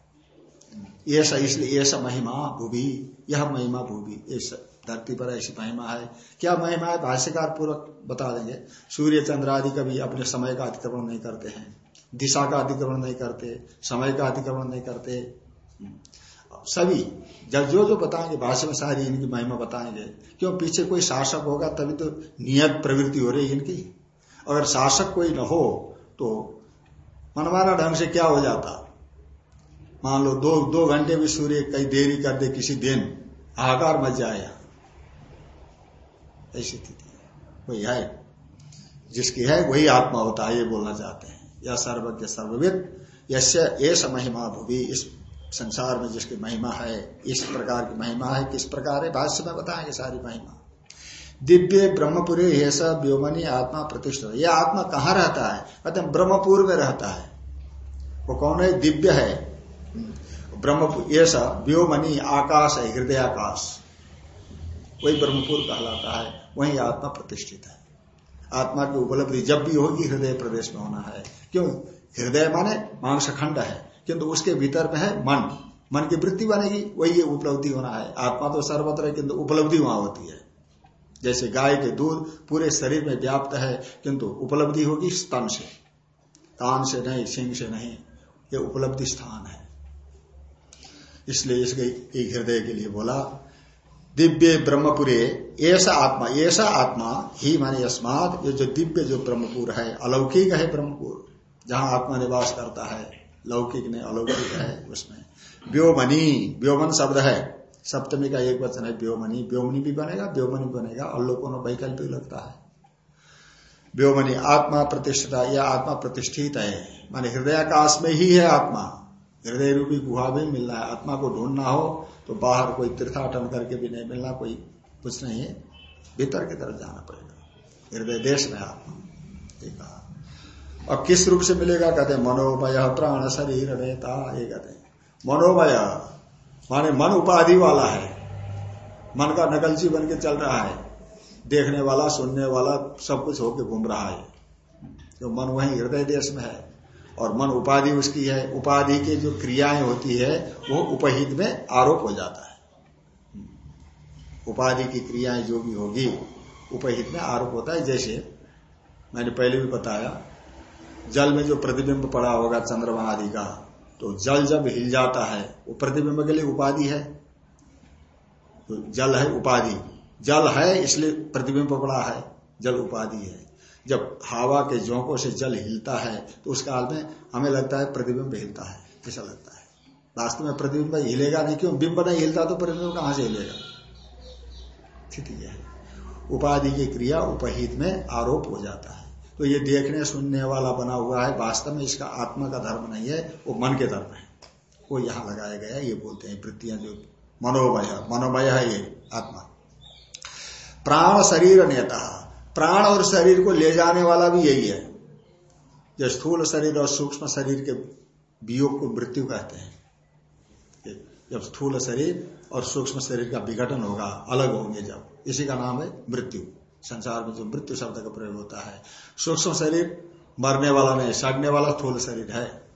ये इसलिए ये महिमा भूवि यह महिमा भूवि इस धरती पर ऐसी महिमा है। क्या महिमा है? भाष्यकार पूर्वक बता देंगे। सूर्य, चंद्र आदि कभी अपने समय का अतिक्रमण नहीं करते हैं। दिशा का अतिक्रमण नहीं करते, समय का अतिक्रमण नहीं करते। सभी जब जो जो बताएँगे भाषा में सारी इनकी महिमा बताएँगे। क्यों? पीछे कोई शासक होगा, तभी तो नियत प्रवृत्ति हो रही है इनकी। अगर शासक कोई न हो तो मनमाना ढंग से क्या हो जाता? मान लो, दो दो घंटे भी सूर्य कई देरी कर दे किसी दिन, आकार मच जाए। ऐसी स्थिति वही है। जिसकी है, वही आत्मा होता है, ये बोलना चाहते हैं। यह सर्वज्ञ, सर्वविद यश महिमा भूवि। इस संसार में जिसकी महिमा है, इस प्रकार की महिमा है, किस प्रकार है, भाष्य में बताएँगे सारी महिमा। दिव्य ब्रह्मपुरी ये सब व्योमनी आत्मा प्रतिष्ठित यह आत्मा कहाँ रहता है? कहते ब्रह्मपुर में रहता है। वो कौन है? दिव्य है। ब्रह्म ये सब व्योमनी आकाश है हृदय आकाश वही ब्रह्मपुर कहलाता है, वही आत्मा प्रतिष्ठित है। आत्मा की उपलब्धि जब भी होगी, हृदय प्रदेश में होना है। क्यों? हृदय माने मांस खंड है। किंतु उसके भीतर में है मन। मन की वृत्ति बनेगी, वही ये उपलब्धि होना है। आत्मा तो सर्वत्र है, किंतु उपलब्धि वहाँ होती है। जैसे गाय के दूध पूरे शरीर में व्याप्त है, किंतु उपलब्धि होगी स्तन से। कान से नहीं, सिंह से नहीं, ये उपलब्धि स्थान है। इसलिए इसके एक हृदय के लिए बोला, दिव्य ब्रह्मपुरे, ऐसा आत्मा ऐसा आत्मा, ही माने अस्मात ये जो दिव्य जो ब्रह्मपुर है, अलौकिक है ब्रह्मपुर, जहाँ आत्मा निवास करता है। लौकिक ने अलौकिक है उसमें। व्योमनी, व्योमन शब्द है। सप्तमी का एक वचन है व्योमनी। व्योमनी भी बनेगा, व्योमनी बनेगा और लोगों को वैकल्पिक लगता है। व्योमनी, आत्मा प्रतिष्ठित यह आत्मा प्रतिष्ठित है। माने हृदयाकाश में ही है आत्मा। हृदय रूपी गुहा भी मिलना है। आत्मा को ढूंढना हो तो बाहर कोई तीर्थाटन करके भी नहीं मिलना, कोई कुछ नहीं है। भीतर की तरफ़ जाना पड़ेगा। हृदय देश में आत्मा। कहा और किस रूप से मिलेगा? कहते हैं, मनोमय प्राण शरीर रेता ये कहते हैं। मनोमय, माने मन उपाधि वाला है। मन का नकलची बन के चल रहा है। देखने वाला, सुनने वाला, सब कुछ होके घूम रहा है। जो मन वही, हृदय देश में है। और मन उपाधि उसकी है। उपाधि की जो क्रियाएँ होती है, वो उपहित में आरोप हो जाता है। उपाधि की क्रियाएँ जो भी होगी, उपहित में आरोप होता है। जैसे मैंने पहले भी बताया जल में जो प्रतिबिंब पड़ा होगा चंद्रमा आदि का तो जल जब हिल जाता है, वो प्रतिबिंब के लिए उपाधि है। तो जल है उपाधि। जल है इसलिए प्रतिबिंब पड़ा है, जल उपाधि है। जब हवा के झोंकों से जल हिलता है तो उस काल में हमें लगता है प्रतिबिंब हिलता है, ऐसा लगता है। वास्तव में प्रतिबिंब हिलेगा नहीं, क्यों? बिंब नहीं हिलता तो प्रतिबिंब कहाँ से हिलेगा? स्थिति है। उपाधि की क्रिया उपहित में आरोप हो जाता है। तो ये देखने सुनने वाला बना हुआ है, वास्तव में इसका आत्मा का धर्म नहीं है, वो मन के धर्म है। वो यहाँ लगाया गया ये बोलते हैं वृत्तियाँ जो मनोमय मनोमय है ये आत्मा। प्राण शरीर नेता। प्राण और शरीर को ले जाने वाला भी यही है। जो स्थूल शरीर और सूक्ष्म शरीर के वियोग को मृत्यु कहते हैं। जब स्थूल शरीर और सूक्ष्म शरीर का विघटन होगा, अलग होंगे जब। इसी का नाम है मृत्यु। संसार में जो मृत्यु शब्द का प्रयोग होता है। सूक्ष्म शरीर मरने वाला नहीं सड़ने वाला स्थूल शरीर है।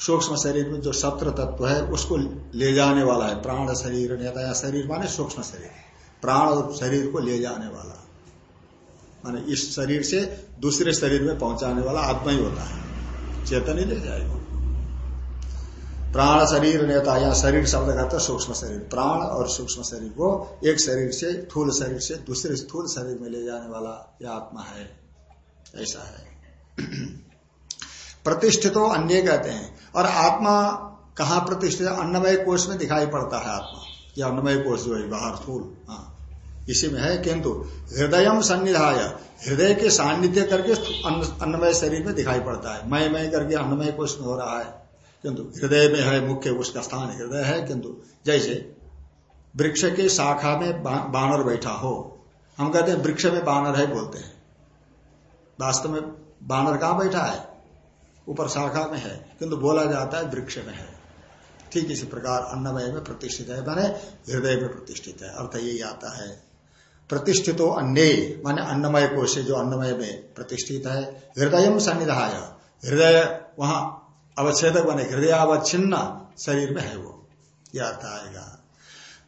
सूक्ष्म शरीर में जो सत्र तत्व है, उसको ले जाने वाला है। प्राण शरीर नेता शरीर माने सूक्ष्म शरीर। प्राण और शरीर को ले जाने वाला। माने इस शरीर से दूसरे शरीर में पहुँचाने वाला आत्मा ही होता है। चेतन ही ले जाएगा। प्राण शरीर नेता या शरीर शब्द कहता है सूक्ष्म शरीर। प्राण और सूक्ष्म शरीर को एक शरीर से थूल शरीर से, दूसरे स्थूल शरीर में ले जाने वाला यह आत्मा है। ऐसा है। प्रतिष्ठितो अन्य कहते हैं। और आत्मा कहा प्रतिष्ठित अन्नमय कोष में दिखाई पड़ता है आत्मा। यह अन्नमय कोष जो है, बाहर थूल हाँ। इसी में है, किंतु हृदय सन्निधाय। हृदय के सान्निध्य करके अन्नमय शरीर में दिखाई पड़ता है। मय मय करके अन्नमय कोष में हो रहा है। किंतु, हृदय में है मुख्य उसका स्थान हृदय है, किंतु, जैसे वृक्ष के शाखा में बानर बैठा हो, हम कहते हैं वृक्ष में बानर है बोलते हैं। वास्तव में बानर कहाँ बैठा है? ऊपर शाखा में है, किंतु बोला जाता है वृक्ष में है। ठीक इसी प्रकार अन्नमय में प्रतिष्ठित है, माने हृदय में प्रतिष्ठित है, अर्थ यही आता है। प्रतिष्ठितो अन्य, माने अन्नमय कोश जो अन्नमय में प्रतिष्ठित है, हृदय सन्निधाय, हृदय वहाँ अवच्छेदक बने हृदय अवच्छिन्न शरीर में है वो। यह अर्थ आएगा।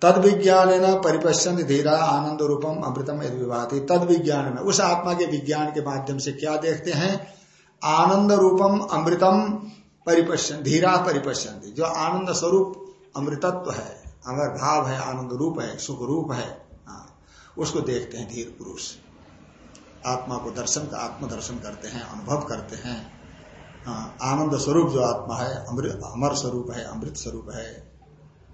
तद विज्ञान न परिपश्चन धीरा आनंद रूपम अमृतम यद विभाती। तद विज्ञान में उस आत्मा के विज्ञान के माध्यम से क्या देखते हैं? आनंद रूपम अमृतम परिपश्चन धीरा परिपश्चन जो आनंद स्वरूप अमृतत्व है अमर भाव है आनंद रूप है सुख रूप है उसको देखते हैं धीर पुरुष। आत्मा को दर्शन आत्म दर्शन करते हैं अनुभव करते हैं हाँ, आनंद स्वरूप जो आत्मा है, अमृत, अमर स्वरूप है, अमृत स्वरूप है,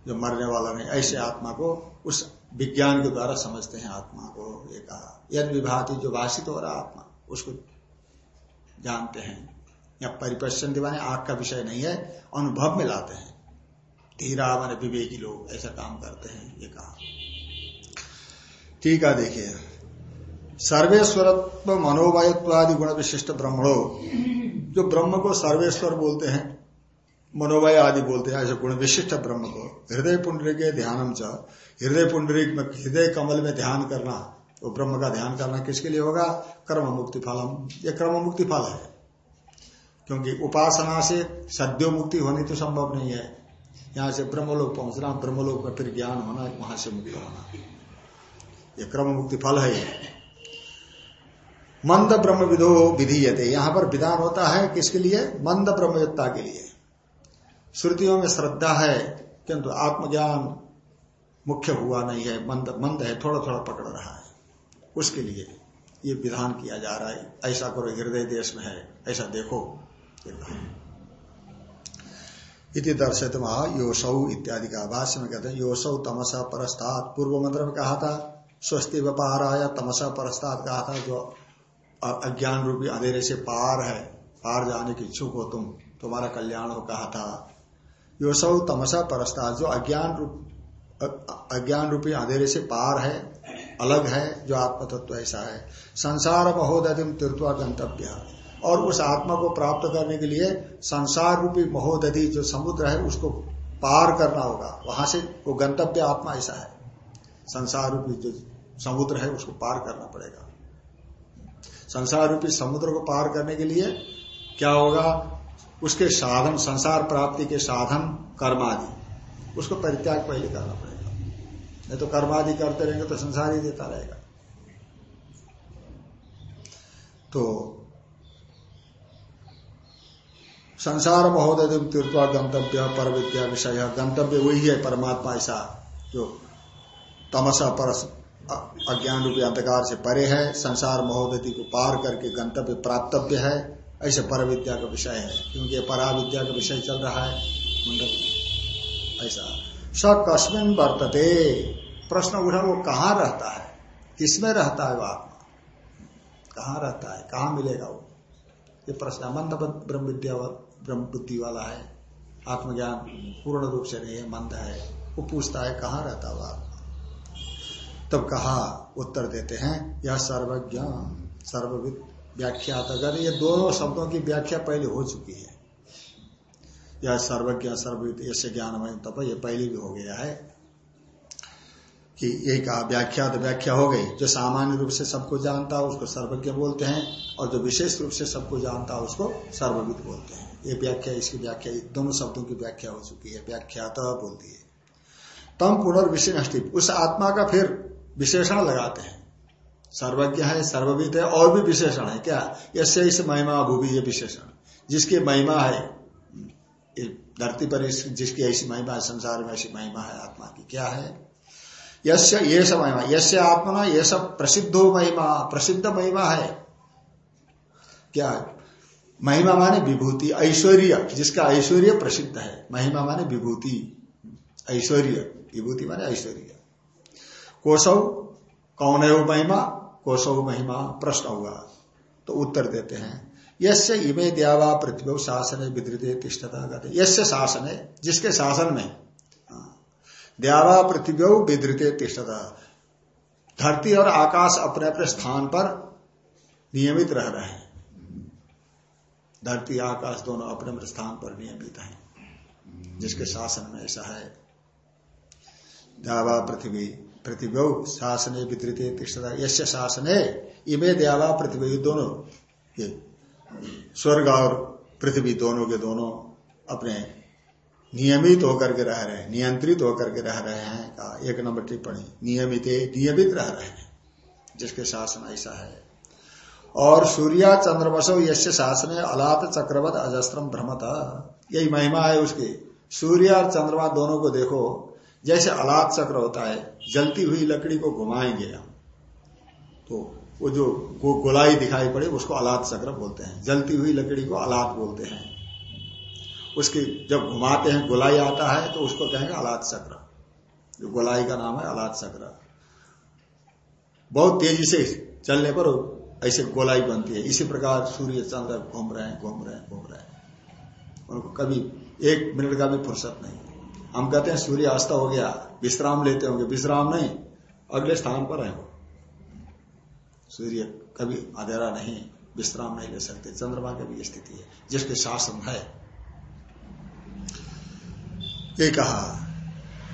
जो मरने वाला नहीं, ऐसे आत्मा को उस विज्ञान के द्वारा समझते हैं आत्मा को, ये कहा। यद विभाति जो भाषित हो रहा आत्मा, उसको जानते हैं। या परिपश्चन दिवाने आग का विषय नहीं है, अनुभव में लाते हैं। धीरा माने विवेकी लोग ऐसा काम करते हैं, ये कहा। ठीक है, देखिए। सर्वेश्वरत्व मनोवयत्वादि गुण विशिष्ट ब्रह्मणो। जो ब्रह्म को सर्वेश्वर बोलते हैं मनोवय आदि बोलते हैं, ऐसे गुण विशिष्ट ब्रह्म को। हृदय पुंडरी के ध्यानम च, हृदय पुंडरी में, हृदय कमल में ध्यान करना, वो ब्रह्म का ध्यान करना किसके लिए होगा? कर्म मुक्ति फलम। ये कर्म मुक्ति फल है। क्योंकि उपासना से सद्यो मुक्ति होनी तो संभव नहीं है। यहाँ से ब्रह्मलोक पहुँचना, ब्रह्मलोक में फिर ज्ञान होना, वहाँ से मुक्त होना। ये क्रम मुक्ति फल है। मंद ब्रह्म विधो विधीयते। यहाँ पर विधान होता है किसके लिए? मंद ब्रह्मयुक्ता के लिए। श्रुतियों में श्रद्धा है, किंतु आत्मज्ञान मुख्य हुआ नहीं है, मंद मंद है थोड़ा थोड़ा पकड़ रहा है। उसके लिए ये विधान किया जा रहा है, ऐसा करो, हृदय देश में है, ऐसा देखो इति दर्शित महा योसौ इत्यादि का भाष्य में कहते हैं, योसौ तमसा परस्तात्। पूर्व मंत्र में कहा था, स्वस्ति व्यापार आया तमसा परस्ताद कहा था, जो अज्ञान रूपी अंधेरे से पार है, पार जाने की इच्छुक हो तुम, तुम्हारा कल्याण हो कहा था। यो सब तमसा परस्ता, जो अज्ञान रूप अज्ञान रूपी अंधेरे से पार है, अलग है, जो आत्म तत्व ऐसा है। संसार महोदधिम तीर्थवा गंतव्य। और उस आत्मा को प्राप्त करने के लिए संसार रूपी महोदधि जो समुद्र है, उसको पार करना होगा। वहाँ से वो गंतव्य आत्मा ऐसा है। संसार रूपी जो समुद्र है, उसको पार करना पड़ेगा। संसार रूपी समुद्र को पार करने के लिए क्या होगा? उसके साधन, संसार प्राप्ति के साधन, कर्मादि। उसको परित्याग पहले करना पड़ेगा। नहीं तो कर्मादि करते रहेंगे तो संसार ही देता रहेगा। तो संसार महोदय तीर्थ गंतव्य पर विद्या विषय। गंतव्य वही है, परमात्मा ऐसा जो तमसा पर अज्ञान रूपी अंधकार से परे है, संसार महोदय को पार करके गंतव्य प्राप्तव्य है, ऐसे पर विद्या का विषय है। क्योंकि परा विद्या का विषय चल रहा है मंडल ऐसा। स कस्मिन वर्तते। प्रश्न उठा वो कहाँ रहता है? किसमें रहता है वो आत्मा? कहाँ रहता है? कहाँ मिलेगा वो? ये प्रश्न मंद ब्रह्म विद्या ब्रह्म बुद्धि वाला है। आत्मज्ञान पूर्ण रूप से नहीं है, मंद है। वो पूछता है, कहाँ रहता है आत्मा? तब कहा, उत्तर देते हैं, यह सर्वज्ञ सर्वविद व्याख्या अगर ये दोनों शब्दों की व्याख्या पहले हो चुकी है, यह सर्वज्ञ, सर्वविद, ऐसे ज्ञानमय तब ये पहले भी हो गया है कि यही कहा व्याख्या तो व्याख्या हो गई। जो सामान्य रूप से सबको जानता है, उसको सर्वज्ञ बोलते हैं, और जो विशेष रूप से सबको जानता है, उसको सर्वविद बोलते हैं। ये व्याख्या, इसकी व्याख्या, दोनों शब्दों की व्याख्या हो चुकी है, व्याख्याता बोलती है। तम पुनर्विशेष उस आत्मा का फिर विशेषण लगाते हैं। सर्वज्ञ है, सर्वविद है, और भी विशेषण है। क्या? यसे इस महिमा भूमि ये विशेषण। जिसकी महिमा है धरती पर जिसकी ऐसी महिमा है, संसार में ऐसी महिमा है, आत्मा की क्या है? यश ये सब महिमा यश्य आत्मा, ये सब प्रसिद्ध महिमा प्रसिद्ध महिमा है। क्या? महिमा माने विभूति, ऐश्वर्य, जिसका ऐश्वर्य प्रसिद्ध है। महिमा माने विभूति, ऐश्वर्य, विभूति माने ऐश्वर्य। कोशव कौन है वो महिमा, कोशव महिमा, प्रश्न हुआ तो उत्तर देते हैं। यसे इमे दयावा पृथ्वी शासन विद्रित तिष्ठता कहते यसे शासन है जिसके शासन में दयावा पृथ्वी विद्रित तिष्ठता। धरती और आकाश अपने अपने स्थान पर नियमित रह रहे हैं। धरती, आकाश दोनों अपने अपने स्थान पर नियमित हैं, जिसके शासन में ऐसा है। दयावा पृथ्वी पृथ्वी शासन तीक्षता यश शासन, इमे देवा पृथ्वी दोनों ये स्वर्ग और पृथ्वी दोनों के दोनों अपने नियमित होकर के रह रहे हैं, नियंत्रित होकर के रह रहे हैं का एक नंबर टिप्पणी, नियमित नियमित रह रहे हैं, जिसके शासन ऐसा है। और सूर्या चंद्रमसो यश शासन, अलात चक्रवत अजस्त्रम भ्रमत। यही महिमा है उसकी। सूर्य और चंद्रमा दोनों को देखो जैसे अलाद चक्र होता है जलती हुई लकड़ी को घुमाएँगे हम तो वो जो गो, गोलाई दिखाई पड़े उसको अलाद चक्र बोलते हैं। जलती हुई लकड़ी को अलाद बोलते हैं। उसकी जब घुमाते हैं गोलाई आता है तो उसको कहेंगे अलाद चक्र। जो गोलाई का नाम है अलाद चक्र। बहुत तेज़ी से चलने पर ऐसे गोलाई बनती है। इसी प्रकार सूर्य चंद्र घूम रहे हैं घूम रहे हैं घूम रहे हैं। उनको कभी एक मिनट का भी फुर्सत नहीं। हम कहते हैं सूर्य अस्त हो गया, विश्राम लेते होंगे। विश्राम नहीं, अगले स्थान पर है वो। सूर्य कभी अंधेरा नहीं, विश्राम नहीं ले सकते। चंद्रमा की भी स्थिति है, जिसके शासन है। ये कहा,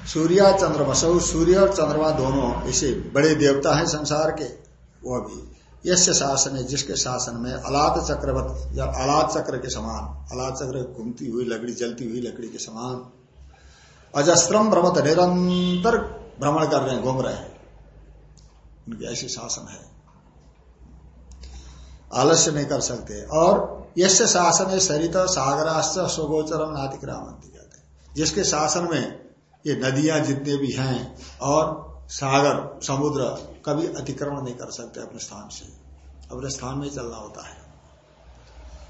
सूर्या चंद्रमा सब सूर्य और चंद्रमा दोनों ऐसे बड़े देवता हैं संसार के। वो भी यश शासन है, जिसके शासन में अलाद चक्रवत या अलाद चक्र के समान, अलाद चक्र घूमती हुई लकड़ी, जलती हुई लकड़ी के समान अजस्त्रम भ्रमत निरंतर भ्रमण कर रहे हैं घूम रहे हैं। उनकी ऐसी शासन है। आलस्य नहीं कर सकते। और यश शासन है सरित सागराश्च स्वगोचरम नातिक्रामंती कहते जिसके शासन में ये नदियाँ जितने भी हैं और सागर, समुद्र कभी अतिक्रमण नहीं कर सकते अपने स्थान से। अपने स्थान में ही चलना होता है।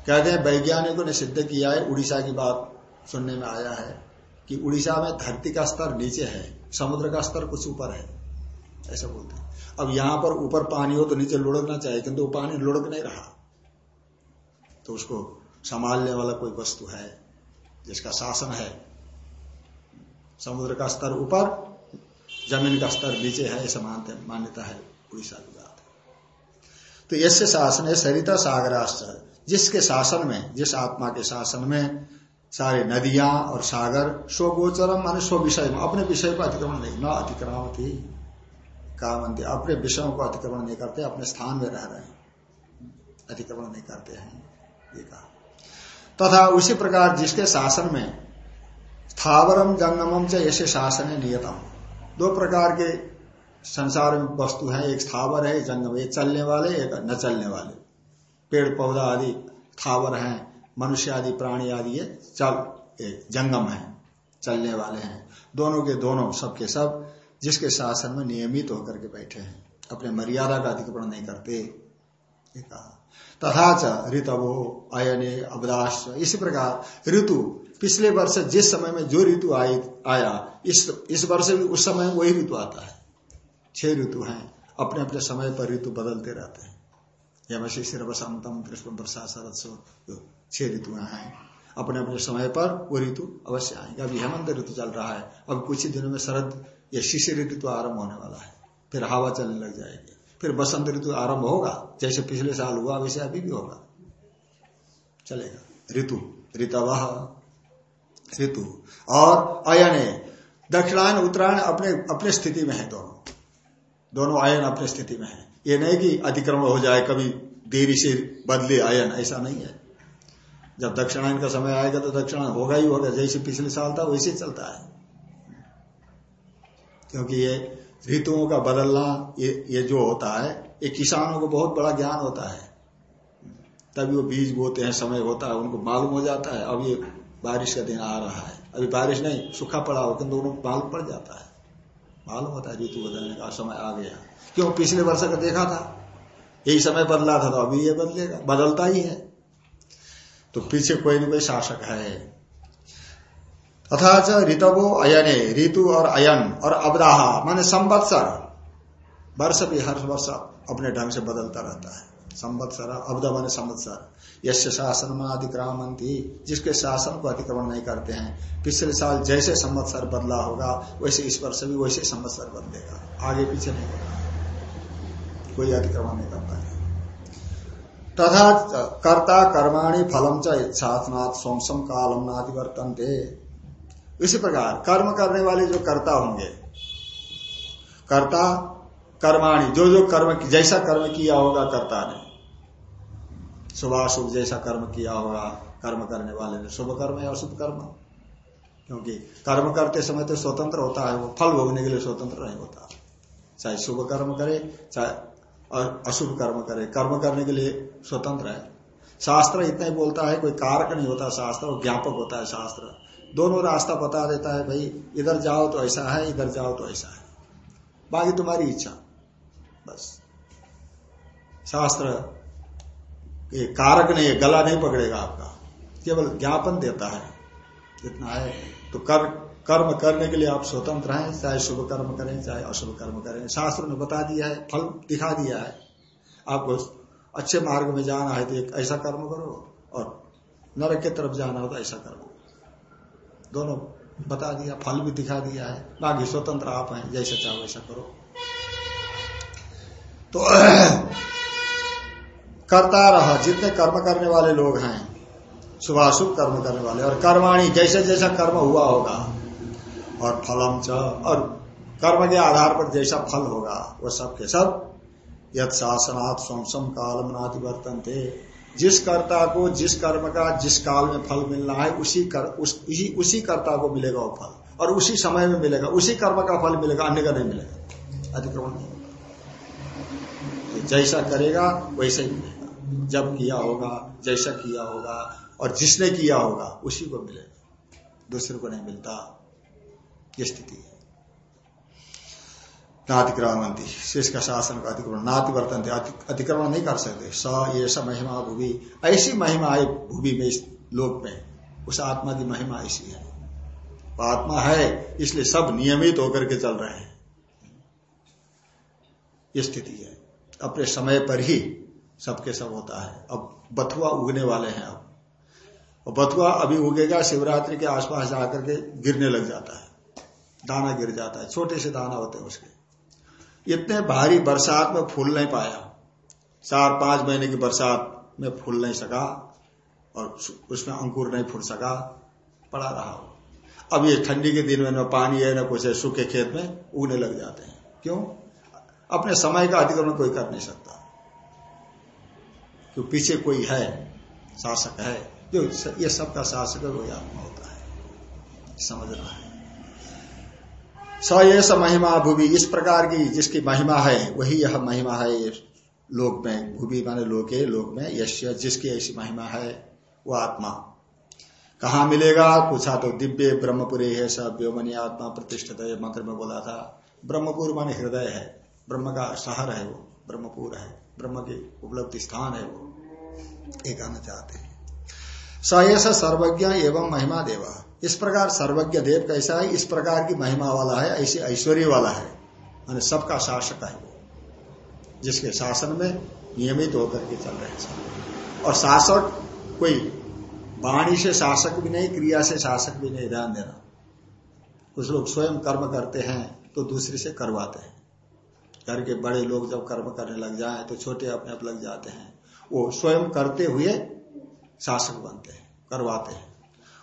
कहते हैं, वैज्ञानिकों ने सिद्ध किया है, उड़ीसा की बात सुनने में आया है। कि उड़ीसा में धरती का स्तर नीचे है, समुद्र का स्तर कुछ ऊपर है, ऐसा बोलते हैं। अब यहाँ पर ऊपर पानी हो तो नीचे लुढ़कना चाहिए, किंतु पानी लुढ़क नहीं रहा। तो उसको संभालने वाला कोई वस्तु है, जिसका शासन है। समुद्र का स्तर ऊपर, ज़मीन का स्तर नीचे है, ऐसा मानते, मान्यता है उड़ीसा की बात तो ऐसे शासन है सरिता सागराष्ट्र जिसके शासन में, जिस आत्मा के शासन में सारे नदियाँ और सागर स्वगोचरम मान स्व विषय में अपने विषय को अतिक्रमण नहीं, न अतिक्रमण थी कामंती अपने विषयों को अतिक्रमण नहीं करते, अपने स्थान में रह रहे हैं। अतिक्रमण नहीं करते हैं, ये कहा। तथा उसी प्रकार जिसके शासन में स्थावरम जंगमम से ऐसे शासन है नियतम। दो प्रकार के संसार में वस्तु है, एक स्थावर है, जंगम, एक चलने वाले, एक न चलने वाले। पेड़ पौधा आदि स्थावर है मनुष्य आदि प्राणी आदि ये चल एक जंगम है, चलने वाले हैं। दोनों के दोनों, सबके सब, जिसके शासन में नियमित होकर के बैठे हैं। अपने मर्यादा का अतिक्रमण नहीं करते कहा। तथा च ऋतवो, अयने अवदाश इसी प्रकार ऋतु, पिछले वर्ष जिस समय में जो ऋतु आया, इस इस वर्ष भी उस समय वही ऋतु आता है। छह ऋतु हैं अपने अपने समय पर ऋतु बदलते रहते हैं। यमशी शिर बसंतम कृष्ण वर्षा शरद छह ऋतुएँ हैं, अपने अपने समय पर वो ऋतु अवश्य आएँगे। अभी हेमंत ऋतु चल रहा है, अब कुछ ही दिनों में शरद या शिशिर ऋतु आरंभ होने वाला है, फिर हवा चलने लग जाएगी, फिर बसंत ऋतु आरंभ होगा, जैसे पिछले साल हुआ, वैसे अभी भी होगा। चलेगा। ऋतु, ऋतव, ऋतु। और अयन दक्षिणायन, उत्तरायण अपने अपने स्थिति में है दोनों। दोनों आयन अपने स्थिति में है। ये नहीं कि अतिक्रमण हो जाए, कभी देरी से बदले आयन ऐसा नहीं है। जब दक्षिणायन का समय आएगा तो दक्षिणायन होगा ही होगा, जैसे पिछले साल था, वैसे चलता है। क्योंकि ये ऋतुओं का बदलना, ये ये जो होता है, ये किसानों को बहुत बड़ा ज्ञान होता है। तभी वो बीज बोते हैं, समय होता है, उनको मालूम हो जाता है। अब ये बारिश का दिन आ रहा है। अभी बारिश नहीं, सूखा पड़ा हो किन्तु उनको मालूम पड़ जाता है। मालूम होता है ऋतु बदलने का, समय आ गया। क्यों? पिछले वर्ष का देखा था। यही समय बदला था तो अभी ये बदलेगा। बदलता ही है। तो पीछे कोई ना कोई शासक है। अथाच ऋतवो अयने, ऋतु और अयन और अवदाह माने संवत्सर। वर्ष भी हर वर्ष अपने ढंग से बदलता रहता है। संवत्सर अवध माने संवत्सर। यश शासन अधिक्रामंती जिसके शासन को अतिक्रमण नहीं करते हैं, पिछले साल जैसे संवत्सर बदला होगा, वैसे इस वर्ष भी वैसे संवत्सर बदलेगा। आगे पीछे नहीं होगा। कोई अतिक्रमण नहीं करता है। तथा कर्ता कर्माणी फलम च इच्छात्नाथ सोमसम कालम नातिवर्तन इसी प्रकार कर्म करने वाले जो कर्ता होंगे, कर्ता कर्माणी जो जो कर्म जैसा कर्म किया होगा कर्ता ने शुभाशुभ जैसा कर्म किया होगा, कर्म करने वाले ने शुभ कर्म या अशुभ कर्म? क्योंकि कर्म करते समय तो स्वतंत्र होता है, वो फल भोगने के लिए स्वतंत्र नहीं होता। चाहे शुभ कर्म करे, चाहे अशुभ कर्म करे, कर्म करने के लिए स्वतंत्र है। शास्त्र इतना ही बोलता है, कोई कारक नहीं होता शास्त्र और ज्ञापक होता है शास्त्र। दोनों रास्ता बता देता है, भाई, इधर जाओ तो ऐसा है, इधर जाओ तो ऐसा है। बाकी तुम्हारी इच्छा। बस। शास्त्र, ये कारक नहीं है गला नहीं पकड़ेगा आपका। केवल ज्ञापन देता है। जितना है। तो कर कर्म करने के लिए आप स्वतंत्र हैं। चाहे शुभ कर्म करें, चाहे अशुभ कर्म करें। शास्त्र ने बता दिया है, फल दिखा दिया है। आपको अच्छे मार्ग में जाना है तो एक ऐसा कर्म करो और नरक की तरफ़ जाना हो तो ऐसा कर्म दोनों बता दिया, फल भी दिखा दिया है। बाकी स्वतंत्र आप हैं, जैसे चाहो वैसा करो। तो करता रहा। जितने कर्म करने वाले लोग हैं शुभाशुभ कर्म करने वाले। और कर्माणी जैसे जैसा कर्म हुआ होगा और फलम च और कर्म के आधार पर जैसा फल होगा वो सब के सब यद शासनाथ सोमसम कालम नातिवर्तन थे जिस कर्ता को जिस कर्म का जिस काल में फल मिलना है उसी कर उस, उसी, उसी कर्ता को मिलेगा वो फल। और उसी समय में मिलेगा। उसी कर्म का फल मिलेगा अन्य का नहीं मिलेगा। अतिक्रमण नहीं जैसा करेगा, वैसा ही मिलेगा। जब किया होगा, जैसा किया होगा और जिसने किया होगा, उसी को मिलेगा। दूसरे को नहीं मिलता, ये स्थिति है। नातिक्रमणती शेष का शासन का अतिक्रमण नाति वर्तन अतिक्रमण नहीं कर सकते। स, ये स महिमा भूमि, ऐसी महिमा है भूमि में, इस लोक में, उस आत्मा की महिमा ऐसी है। वो आत्मा है, इसलिए सब नियमित होकर के चल रहे हैं। स्थिति है। अपने समय पर ही सबके सब होता है। अब बथुआ उगने वाले हैं अब। और बथुआ अभी उगेगा, शिवरात्रि के आसपास जाकर के गिरने लग जाता है। दाना गिर जाता है। छोटे से दाना होते हैं उसके। इतने भारी बरसात में फूल नहीं पाया। चार पाँच महीने की बरसात में फूल नहीं सका और उसमें अंकुर नहीं फूल सका। पड़ा रहा अब ये ठंडी के दिन में न पानी है, न कुछ है, सूखे खेत में उगने लग जाते हैं। क्यों? अपने समय का अतिक्रमण कोई कर नहीं सकता। क्यों? पीछे कोई है, शासक है, जो ये सबका शासक है वही आत्मा होता है। समझना है? स ये महिमा भूवि, इस प्रकार की जिसकी महिमा है, वही यह महिमा है लोक में, भूवि माने लोके, लोक में यश जिसकी ऐसी महिमा है, वो आत्मा। कहा मिलेगा? पूछा तो दिव्य ब्रह्मपुरी है सब व्योमनी आत्मा प्रतिष्ठित है मंत्र में बोला था। ब्रह्मपुर माने हृदय है। ब्रह्म का शहर है वो, ब्रह्मपुर है, ब्रह्म की उपलब्धि स्थान है वो एक आना चाहते हैं। सयस सर्वज्ञ एवं महिमा देवा। इस प्रकार सर्वज्ञ देव कैसा है? इस प्रकार की महिमा वाला है, ऐसे ऐश्वर्य वाला है। मान सबका शासक है वो, जिसके शासन में नियमित होकर के चल रहे हैं और शासक कोई वाणी से शासक भी नहीं, क्रिया से शासक भी नहीं, ध्यान देना। कुछ लोग स्वयं कर्म करते हैं तो दूसरे से करवाते हैं। घर के बड़े लोग जब कर्म करने लग जाए तो छोटे अपने आप लग जाते हैं। वो स्वयं करते हुए शासक बनते हैं, करवाते हैं।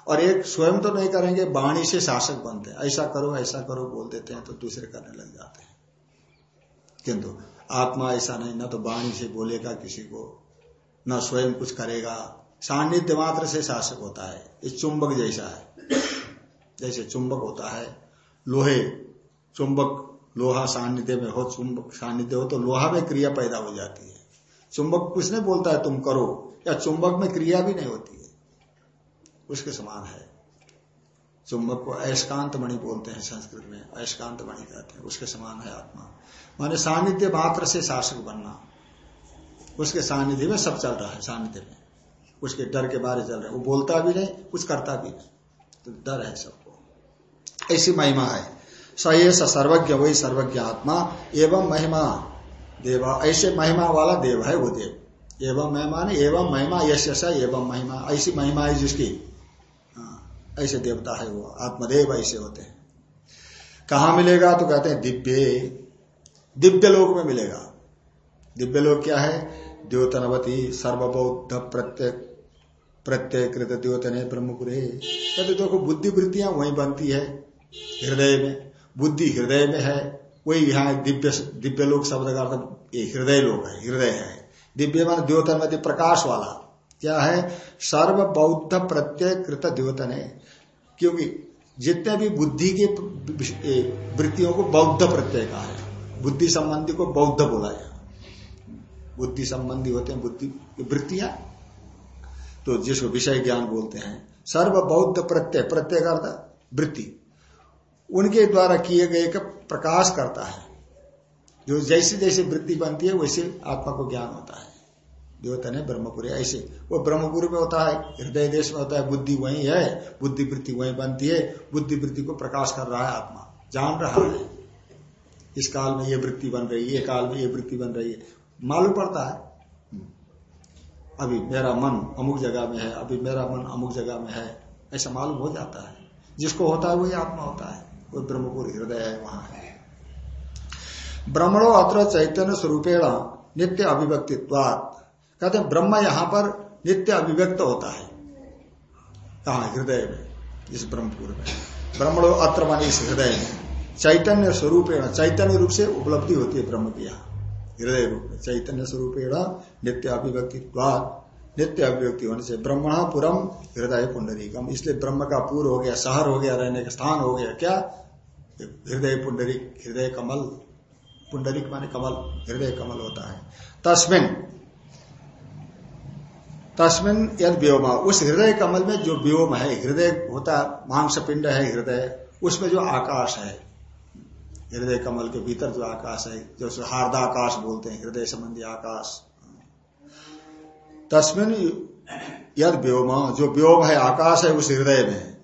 और एक स्वयं तो नहीं करेंगे, वाणी से शासक बनते हैं। ऐसा करो ऐसा करो, बोल देते हैं तो दूसरे करने लग जाते हैं। किंतु आत्मा ऐसा नहीं, ना तो वाणी से बोलेगा किसी को, न स्वयं कुछ करेगा। सान्निध्य मात्र से शासक होता है, ये चुंबक जैसा है। जैसे चुंबक होता है, लोहे, चुंबक लोहा सान्निध्य में हो चुंबक सान्निध्य हो तो लोहा में क्रिया पैदा हो जाती है। चुंबक कुछ नहीं बोलता है, तुम करो? या चुंबक में क्रिया भी नहीं होती है? उसके समान है। चुंबक को अयस्कांत मणि बोलते हैं संस्कृत में अयस्कांत मणि कहते हैं। उसके समान है आत्मा। माने सानिध्य मात्र से शासक बनना। उसके सानिध्य में सब चल रहा है सानिध्य में। उसके डर के बारे चल रहे वो बोलता भी नहीं, कुछ करता भी नहीं। तो डर है सबको। ऐसी महिमा है। सये सर्वज्ञ वही सर्वज्ञ आत्मा एवं महिमा देवा ऐसे महिमा वाला देव है वो देव। एवं महिमा ने एवं महिमा यश एवं महिमा ऐसी महिमा है जिसकी हाँ, ऐसे देवता है वो आत्मदेव ऐसे होते हैं। कहा मिलेगा तो कहते हैं दिव्य। दिव्य लोक में मिलेगा। दिव्य लोक क्या है? द्योतनवती सर्वबौद्ध प्रत्येक प्रत्यय कृत द्योतन ब्रह्मपुरे कहते देखो बुद्धि वृत्तियाँ वही बनती है हृदय में। बुद्धि हृदय में है, वही यहाँ दिव्य दिव्य लोक शब्द का अर्थ ये हृदय लोक है, हृदय है। दिव्य मान द्योतन प्रकाश वाला, क्या है? सर्व बौद्ध प्रत्यय कृत द्योतन है। क्योंकि जितने भी बुद्धि के वृत्तियों को बौद्ध प्रत्यय का है। बुद्धि संबंधी को बौद्ध बोला बुद्धि संबंधी होते हैं बुद्धि, वृत्तियाँ। तो जिसको विषय ज्ञान बोलते हैं, सर्व बौद्ध प्रत्यय प्रत्यय का अर्थ वृत्ति। उनके द्वारा किए गए का प्रकाश करता है। जो जैसे जैसे वृत्ति बनती है, वैसे आत्मा को ज्ञान होता है। द्योतन है ब्रह्मपुरी, ऐसे। वो ब्रह्मपुरी में होता है, हृदय देश में होता है, बुद्धि वही है बुद्धि वृत्ति वही बनती है बुद्धि वृत्ति को प्रकाश कर रहा है आत्मा, जान रहा है। इस काल में ये वृत्ति बन रही है, ये काल में ये वृत्ति बन रही है। मालूम पड़ता है, अभी मेरा मन अमुक जगह में है, अभी मेरा मन अमुक जगह में है, ऐसा मालूम हो जाता है। जिसको होता है, वही आत्मा होता है। वो ब्रह्मपुर हृदय है वहाँ है ब्रह्मणो अत्र चैतन्य स्वरूपेण नित्य अभिव्यक्तित्वात कहते हैं, ब्रह्म यहाँ पर नित्य अभिव्यक्त होता है। कहा हृदय में, इस ब्रह्मपुर में। ब्रह्मणो अत्र मान इस हृदय में। चैतन्य स्वरूपेण, चैतन्य रूप से उपलब्धि होती है ब्रह्म की यहाँ। हृदय रूप में, चैतन्य स्वरूपेण नित्य अभिव्यक्तित्वात नित्य अभिव्यक्ति होने से ब्रह्मणापुरम हृदय पुंडरीकम। इसलिए ब्रह्म का पूर्व हो गया, शहर हो गया, रहने का स्थान हो गया। क्या? हृदय पुंडरीक, हृदय कमल। पुंडरीक माने कमल, हृदय कमल होता है। तस्मिन तस्मिन यद व्योम। उस हृदय कमल में जो व्योम है, हृदय होता मांस पिंड है हृदय, उसमें जो आकाश है, हृदय कमल के भीतर जो आकाश है जो हार्दाकाश बोलते हैं, हृदय संबंधी आकाश। तस्मिन यद व्योम, जो व्योम है, आकाश है, उस हृदय में।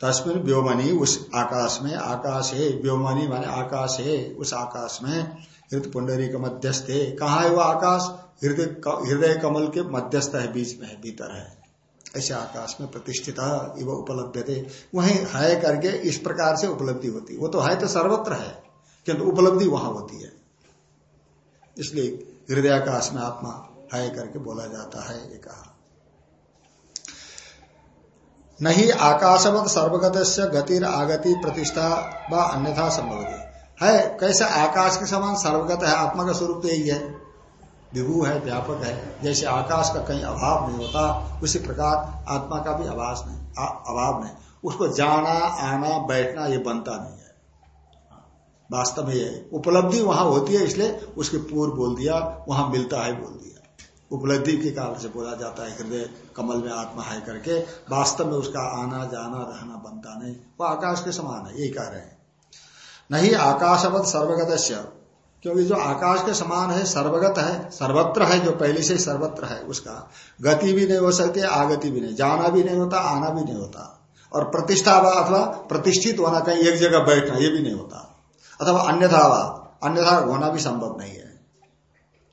तस्मिन व्योमनी, उस आकाश में, आकाश है, व्योमनी माने आकाश है, उस आकाश में हृदय पुंडरी का मध्यस्थ है। कहा है वो आकाश? हृदय हृदय कमल के मध्यस्थ है, बीच में है, भीतर है। ऐसे आकाश में प्रतिष्ठित वो उपलब्ध थे वही है करके इस प्रकार से उपलब्धि होती वो तो है तो सर्वत्र है, किंतु उपलब्धि वहाँ होती है। इसलिए हृदयाकाश में आत्मा है करके बोला जाता है, ये कहा। नहीं आकाशवत सर्वगत गतिर आगति प्रतिष्ठा व अन्यथा संभव है, कैसे आकाश के समान सर्वगत है, आत्मा का स्वरूप तो यही है। विभू है, व्यापक है, जैसे आकाश का कहीं अभाव नहीं होता, उसी प्रकार आत्मा का भी आभास नहीं अभाव नहीं। उसको जाना, आना, बैठना, ये बनता नहीं है। वास्तव में ये उपलब्धि वहाँ होती है, इसलिए उसके पूर्व बोल दिया, वहाँ मिलता है बोल दिया। उपलब्धि के कारण से बोला जाता है, हृदय कमल में आत्मा है करके, वास्तव में उसका आना, जाना, रहना, बनता नहीं। वो आकाश के समान है, यही कह रहे हैं। नहीं, आकाशवत सर्वगत क्योंकि जो आकाश के समान है, सर्वगत है, सर्वत्र है, जो पहले से सर्वत्र है, उसका गति भी नहीं हो सकती, आगति भी नहीं। जाना भी नहीं होता, आना भी नहीं होता। और प्रतिष्ठा अथवा प्रतिष्ठित होना कहीं एक जगह बैठना, ये भी नहीं होता। अथवा अन्यथा अन्यथा होना भी संभव नहीं है।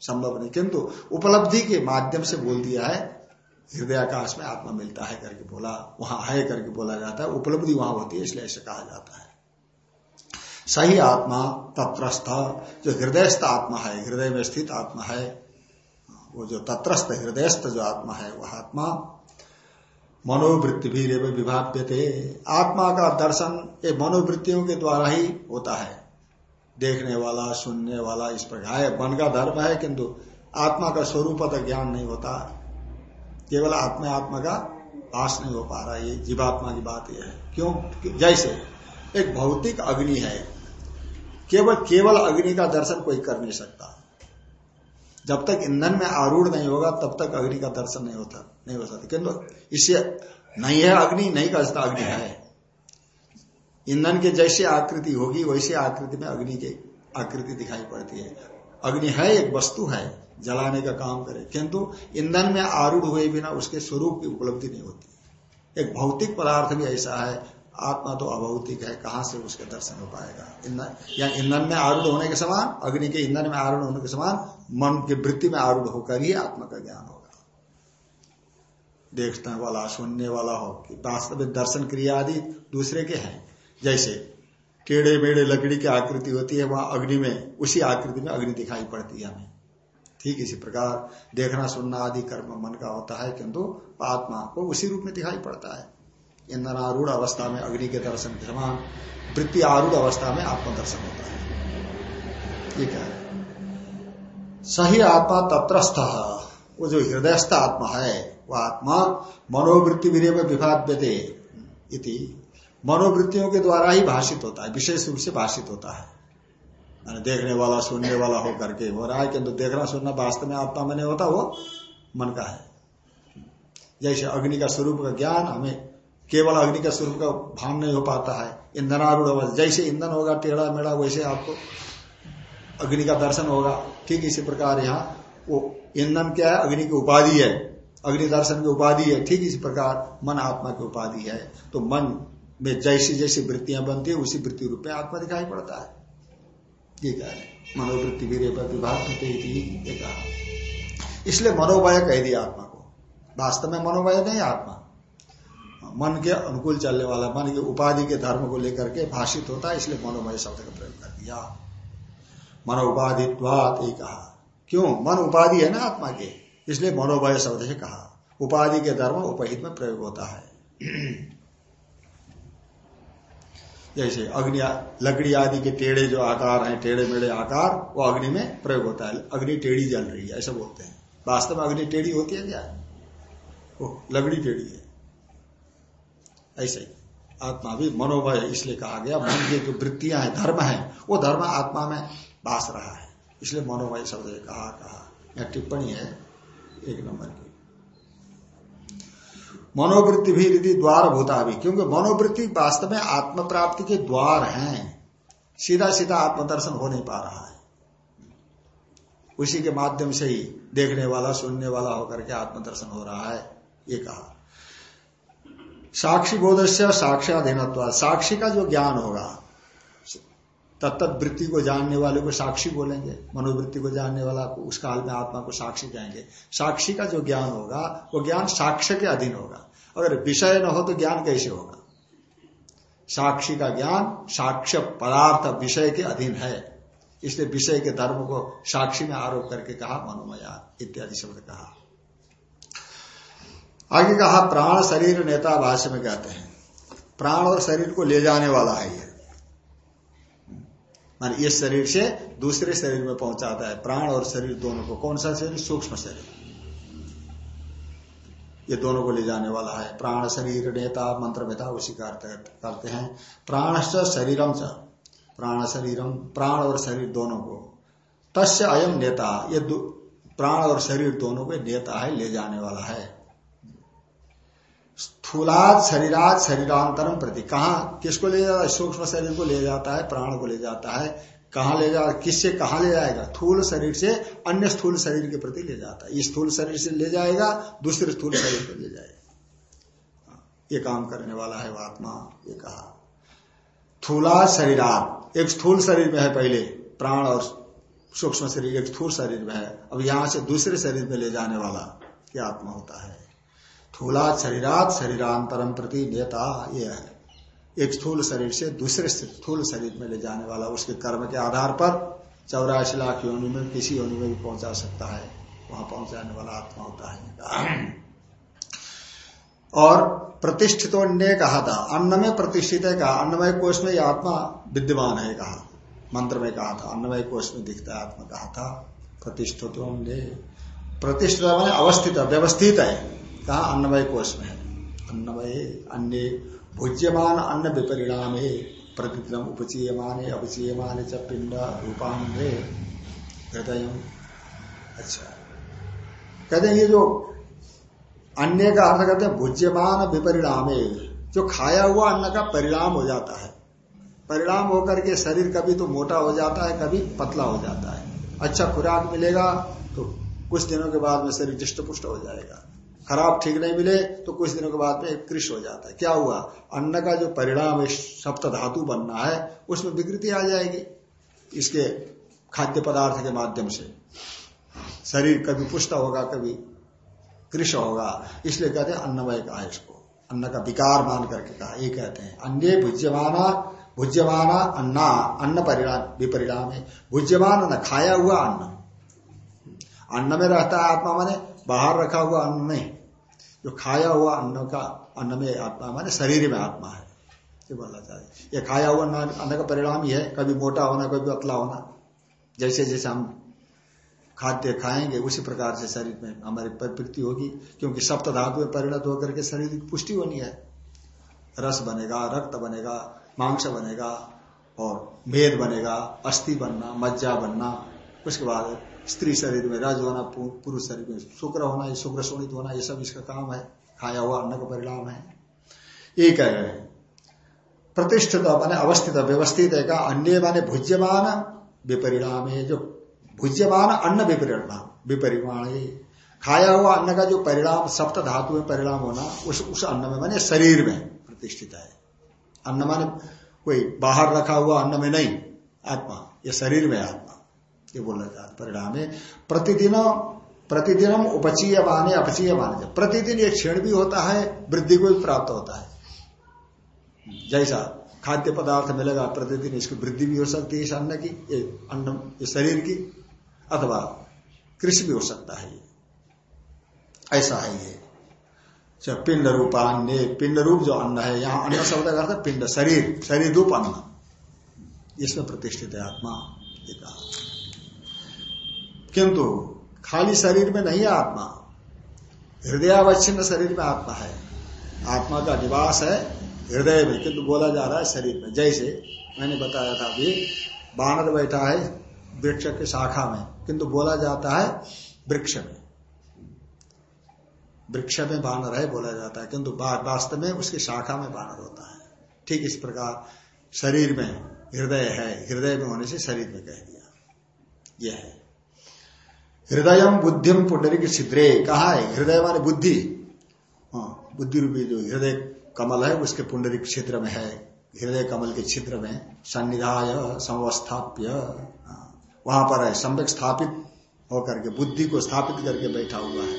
संभव नहीं। किंतु उपलब्धि के माध्यम से बोल दिया है, हृदयाकाश में आत्मा मिलता है करके बोला, वहाँ है करके बोला जाता है, उपलब्धि वहाँ होती है, इसलिए ऐसे कहा जाता है। सही आत्मा, तत्रस्थ, जो हृदयस्थ आत्मा है, हृदय में स्थित आत्मा है, वो जो तत्रस्थ, हृदयस्थ जो आत्मा है, वह आत्मा मनोवृत्ति भी विभाव्य थे आत्मा का दर्शन ये मनोवृत्तियों के द्वारा ही होता है। देखने वाला, सुनने वाला, इस प्रकार है मन का धर्म है, किंतु आत्मा का स्वरूप ज्ञान नहीं होता। केवल आत्मा आत्मा का पास नहीं हो पा रहा ये जीवात्मा की बात यह है। क्यों? जैसे एक भौतिक अग्नि है। केवल केवल अग्नि का दर्शन कोई कर नहीं सकता। जब तक ईंधन में आरूढ़ नहीं होगा, तब तक अग्नि का दर्शन नहीं होता, नहीं हो सकता। किंतु इससे नहीं है अग्नि, नहीं कर सकता अग्नि है। ईंधन के जैसे आकृति होगी, वैसे आकृति में अग्नि की आकृति दिखाई पड़ती है। अग्नि है, एक वस्तु है, जलाने का काम करे। किंतु ईंधन में आरूढ़ हुए बिना उसके स्वरूप की उपलब्धि नहीं होती। एक भौतिक पदार्थ भी ऐसा है, आत्मा तो अभौतिक है, कहाँ से उसके दर्शन हो पाएगा? इंधन या ईंधन में आरूढ़ होने के समान, अग्नि के ईंधन में आरूढ़ होने के समान, मन की वृत्ति में आरूढ़ होकर ही आत्मा का ज्ञान होगा। देखने वाला, सुनने वाला हो कि वास्तविक दर्शन क्रिया आदि दूसरे के हैं। जैसे टेढ़े मेढ़े लकड़ी की आकृति होती है, वहाँ अग्नि में, उसी आकृति में अग्नि दिखाई पड़ती है हमें। ठीक इसी प्रकार देखना, सुनना आदि कर्म मन का होता है, किंतु आत्मा को उसी रूप में दिखाई पड़ता है। ईंधन आरूढ़ अवस्था में अग्नि के दर्शन के समान वृत्ति आरूढ़ अवस्था में आत्मदर्शन होता है। ठीक है? सही आत्मा तत्रस्थ, वो जो हृदयस्थ आत्मा है वह आत्मा मनोवृत्ति वीर में विभाव्यते इति मनोवृत्तियों के द्वारा ही भाषित होता है, विशेष रूप से भाषित होता है। देखने वाला, सुनने वाला हो करके हो रहा है किंतु देखना, सुनना वास्तव में आत्मा में नहीं होता, वो मन का है। जैसे अग्नि का स्वरूप का ज्ञान हमें केवल अग्नि का स्वरूप का भान नहीं हो पाता है ईंधनारूढ़ जैसे ईंधन होगा, टेढ़ा मेढ़ा, वैसे आपको अग्नि का दर्शन होगा। ठीक इसी प्रकार यहाँ, वो ईंधन क्या है? अग्नि की उपाधि है। अग्नि दर्शन की उपाधि है। ठीक इसी प्रकार मन आत्मा की उपाधि है। तो मन में जैसी जैसी वृत्तियाँ बनती है, उसी वृत्ति रूप में आत्मा दिखाई पड़ता है। ये क्या है। मनोवृत्ति वीर विभाग कहा इसलिए मनोवय कह दिया आत्मा को। वास्तव में मनोवय नहीं आत्मा। मन के अनुकूल चलने वाला, मन की उपाधि के धर्म को लेकर के भाषित होता है, इसलिए मनोमय शब्द का प्रयोग कर दिया। मनोपाधित्वात ही कहा। क्यों? मन उपाधि है ना आत्मा के। इसलिए मनोभय शब्द से कहा। उपाधि के धर्म उपहित में प्रयोग होता है। जैसे अग्नि लकड़ी आदि के टेढ़े जो आकार हैं, टेढ़े मेढ़े आकार, वो अग्नि में प्रयोग होता है। अग्नि टेढ़ी जल रही है, ऐसा बोलते हैं। वास्तव में अग्नि टेढ़ी होती है क्या? वो लकड़ी टेढ़ी है। ऐसे ही। आत्मा भी मनोभय इसलिए कहा गया, मन की जो वृत्तियाँ हैं, धर्म है, वो धर्म आत्मा में बास रहा है। इसलिए मनोभय शब्द कहा कहा। यह टिप्पणी है एक नंबर की। मनोवृत्ति भी यदि द्वार भूता भी, क्योंकि मनोवृत्ति वास्तव में आत्म प्राप्ति के द्वार हैं। सीधा सीधा आत्मदर्शन हो नहीं पा रहा है। उसी के माध्यम से ही देखने वाला, सुनने वाला होकर के आत्मदर्शन हो रहा है, ये कहा। साक्षी बोध से साक्ष्याधीन साक्षी का जो ज्ञान होगा तत्त वृत्ति को जानने वाले को साक्षी बोलेंगे, मनोवृत्ति को जानने वाला को, उस काल में आत्मा को साक्षी कहेंगे। साक्षी का जो ज्ञान होगा, वो ज्ञान साक्ष्य के अधीन होगा। अगर विषय न हो तो ज्ञान कैसे होगा? साक्षी का ज्ञान, साक्ष्य पदार्थ विषय के अधीन है। इसलिए विषय के धर्म को साक्षी में आरोप करके कहा, मनोमया, इत्यादि शब्द कहा। आगे कहा, प्राण शरीर नेता भाष्य में कहते हैं, प्राण और शरीर को ले जाने वाला है ये। मान इस शरीर से दूसरे शरीर में पहुंचाता है। प्राण और शरीर दोनों को कौन सा शरीर? सूक्ष्म शरीर। ये दोनों को ले जाने वाला है। प्राण शरीर, नेता, मंत्र मेता उसी का करते हैं। प्राण शरीरम च। प्राण शरीरम प्राण और शरीर दोनों को। तस्य अयम नेता। ये प्राण और शरीर दोनों को नेता है, ले जाने वाला है। स्थूलाद शरीरात शरीरांतरम प्रति। कहा किसको ले जाता है? सूक्ष्म शरीर को ले जाता है, प्राण को ले जाता है। कहा ले जा किससे कहा ले जाएगा? थूल शरीर से अन्य स्थूल शरीर के प्रति ले जाता है। इस स्थूल शरीर से ले जाएगा दूसरे स्थूल शरीर पर ले जाएगा। हाँ, ये काम करने वाला है आत्मा ये कहा। थूला शरीरात एक स्थूल शरीर में है पहले प्राण और सूक्ष्म शरीर एक स्थूल शरीर में है। अब यहाँ से दूसरे शरीर में ले जाने वाला क्या आत्मा होता है। थूला शरीरात शरीरांतरम प्रति नेता यह है। एक स्थूल शरीर से दूसरे स्थूल शरीर में ले जाने वाला, उसके कर्म के आधार पर चौरासी लाख योनि में किसी योनि में भी पहुँचा सकता है। वहाँ पहुँचाने वाला आत्मा होता है। और प्रतिष्ठित ने कहा था। अन्न में प्रतिष्ठित है कहा। अन्नमय कोष में आत्मा विद्यमान है कहा मंत्र में कहा था। अन्नमय कोष में दिखता है आत्मा कहा था। प्रतिष्ठित ने प्रतिष्ठित मैंने अवस्थित, व्यवस्थित है। कहा अन्नमय कोष में है। अन्नमय, अन्य भुज्यमान अन्न विपरिणाम प्रतिदिन उपचीयमान है अपचीयमान च पिंड रूपांगे हृदय अच्छा। कहते हैं ये जो अन्य का अर्थ कहते हैं भुज्यमान विपरिणाम, जो खाया हुआ अन्न का परिणाम हो जाता है। परिणाम होकर के शरीर कभी तो मोटा हो जाता है, कभी पतला हो जाता है। अच्छा खुराक मिलेगा तो कुछ दिनों के बाद में शरीर दृष्ट पुष्ट हो जाएगा। खराब ठीक नहीं मिले तो कुछ दिनों के बाद में कृष हो जाता है। क्या हुआ? अन्न का जो परिणाम सप्त धातु बनना है, उसमें विकृति आ जाएगी इसके खाद्य पदार्थ के माध्यम से। शरीर कभी पुष्ट होगा, कभी कृष होगा। इसलिए कहते हैं अन्नमय कहा इसको। अन्न का विकार मान करके कहा, ये कहते हैं, अन्य भुज्यमाना भुज्यमाना अन्ना, अन्न परिणाम, विपरिणाम है। भुज्यमान अन्न खाया हुआ अन्न अन्न में रहता है आत्मा माने, बाहर रखा हुआ अन्न नहीं जो खाया हुआ अन्न का, अन्न में आत्मा, माने शरीर में आत्मा है, ये बोलना चाहिए ये खाया हुआ अन्न का परिणाम ही है, कभी मोटा होना, कभी पतला होना। जैसे जैसे हम खाद्य खाएँगे, उसी प्रकार से शरीर में हमारी प्रवृत्ति होगी, क्योंकि सप्त धातु में परिणत होकर के शरीर की पुष्टि होनी है। रस बनेगा, रक्त बनेगा, मांस बनेगा, और मेद बनेगा, अस्थि बनना, मज्जा बनना, उसके बाद स्त्री शरीर में रज होना पुरुष शरीर में शुक्र होना शुक्र शोणित होना, ये सब इसका काम है, खाया हुआ अन्न का परिणाम है। ये कह रहे हैं, प्रतिष्ठित माने अवस्थित, व्यवस्थित है का अन्य माने भुज्यमान, विपरिणाम है, जो भुज्यमान अन्न विपरिणाम, विपरिमाण खाया हुआ अन्न का जो परिणाम, सप्त धातु में परिणाम होना, उस उस अन्न में माने शरीर में प्रतिष्ठित है। अन्न माने कोई बाहर रखा हुआ अन्न में नहीं, आत्मा, ये शरीर में आत्मा। ये बोलना चाहते परिणाम है। प्रतिदिन प्रतिदिनम उपचीय माने अपचीय माने प्रतिदिन एक क्षण भी होता है, वृद्धि को भी प्राप्त होता है। जैसा खाद्य पदार्थ मिलेगा, प्रतिदिन इसकी वृद्धि भी हो सकती है इस अन्न की अन्न शरीर की, अथवा कृषि भी हो सकता है ऐसा है ये। पिंड रूपान्य पिंड रूप जो अन्न है, यहाँ अन्न शब्द का अर्थ पिंड, शरीर शरीर रूप अन्न। इसमें प्रतिष्ठित है आत्मा, ये कहा। किंतु खाली शरीर में नहीं आत्मा। हृदयावच्छिन्न शरीर में आत्मा है। आत्मा का निवास है हृदय में। किंतु बोला जा रहा है शरीर में। जैसे मैंने बताया था अभी बानर बैठा है वृक्ष की शाखा में। किंतु बोला जाता है वृक्ष में। वृक्ष में बानर है बोला जाता है। किंतु वास्तव में उसकी शाखा में बानर होता है। ठीक इस प्रकार शरीर में हृदय है। हृदय में होने से शरीर में कह दिया। यह है। हृदय बुद्धिम पुंडरी की छिद्रे कहा है? हृदय माने बुद्धि। हाँ, बुद्धि रूपी जो हृदय कमल है उसके पुंडरिक क्षेत्र में है। हृदय कमल के क्षेत्र में सन्निधाय समवस्थाप्य। हाँ, वहाँ पर है सम्यक स्थापित होकर के बुद्धि को स्थापित करके बैठा हुआ है।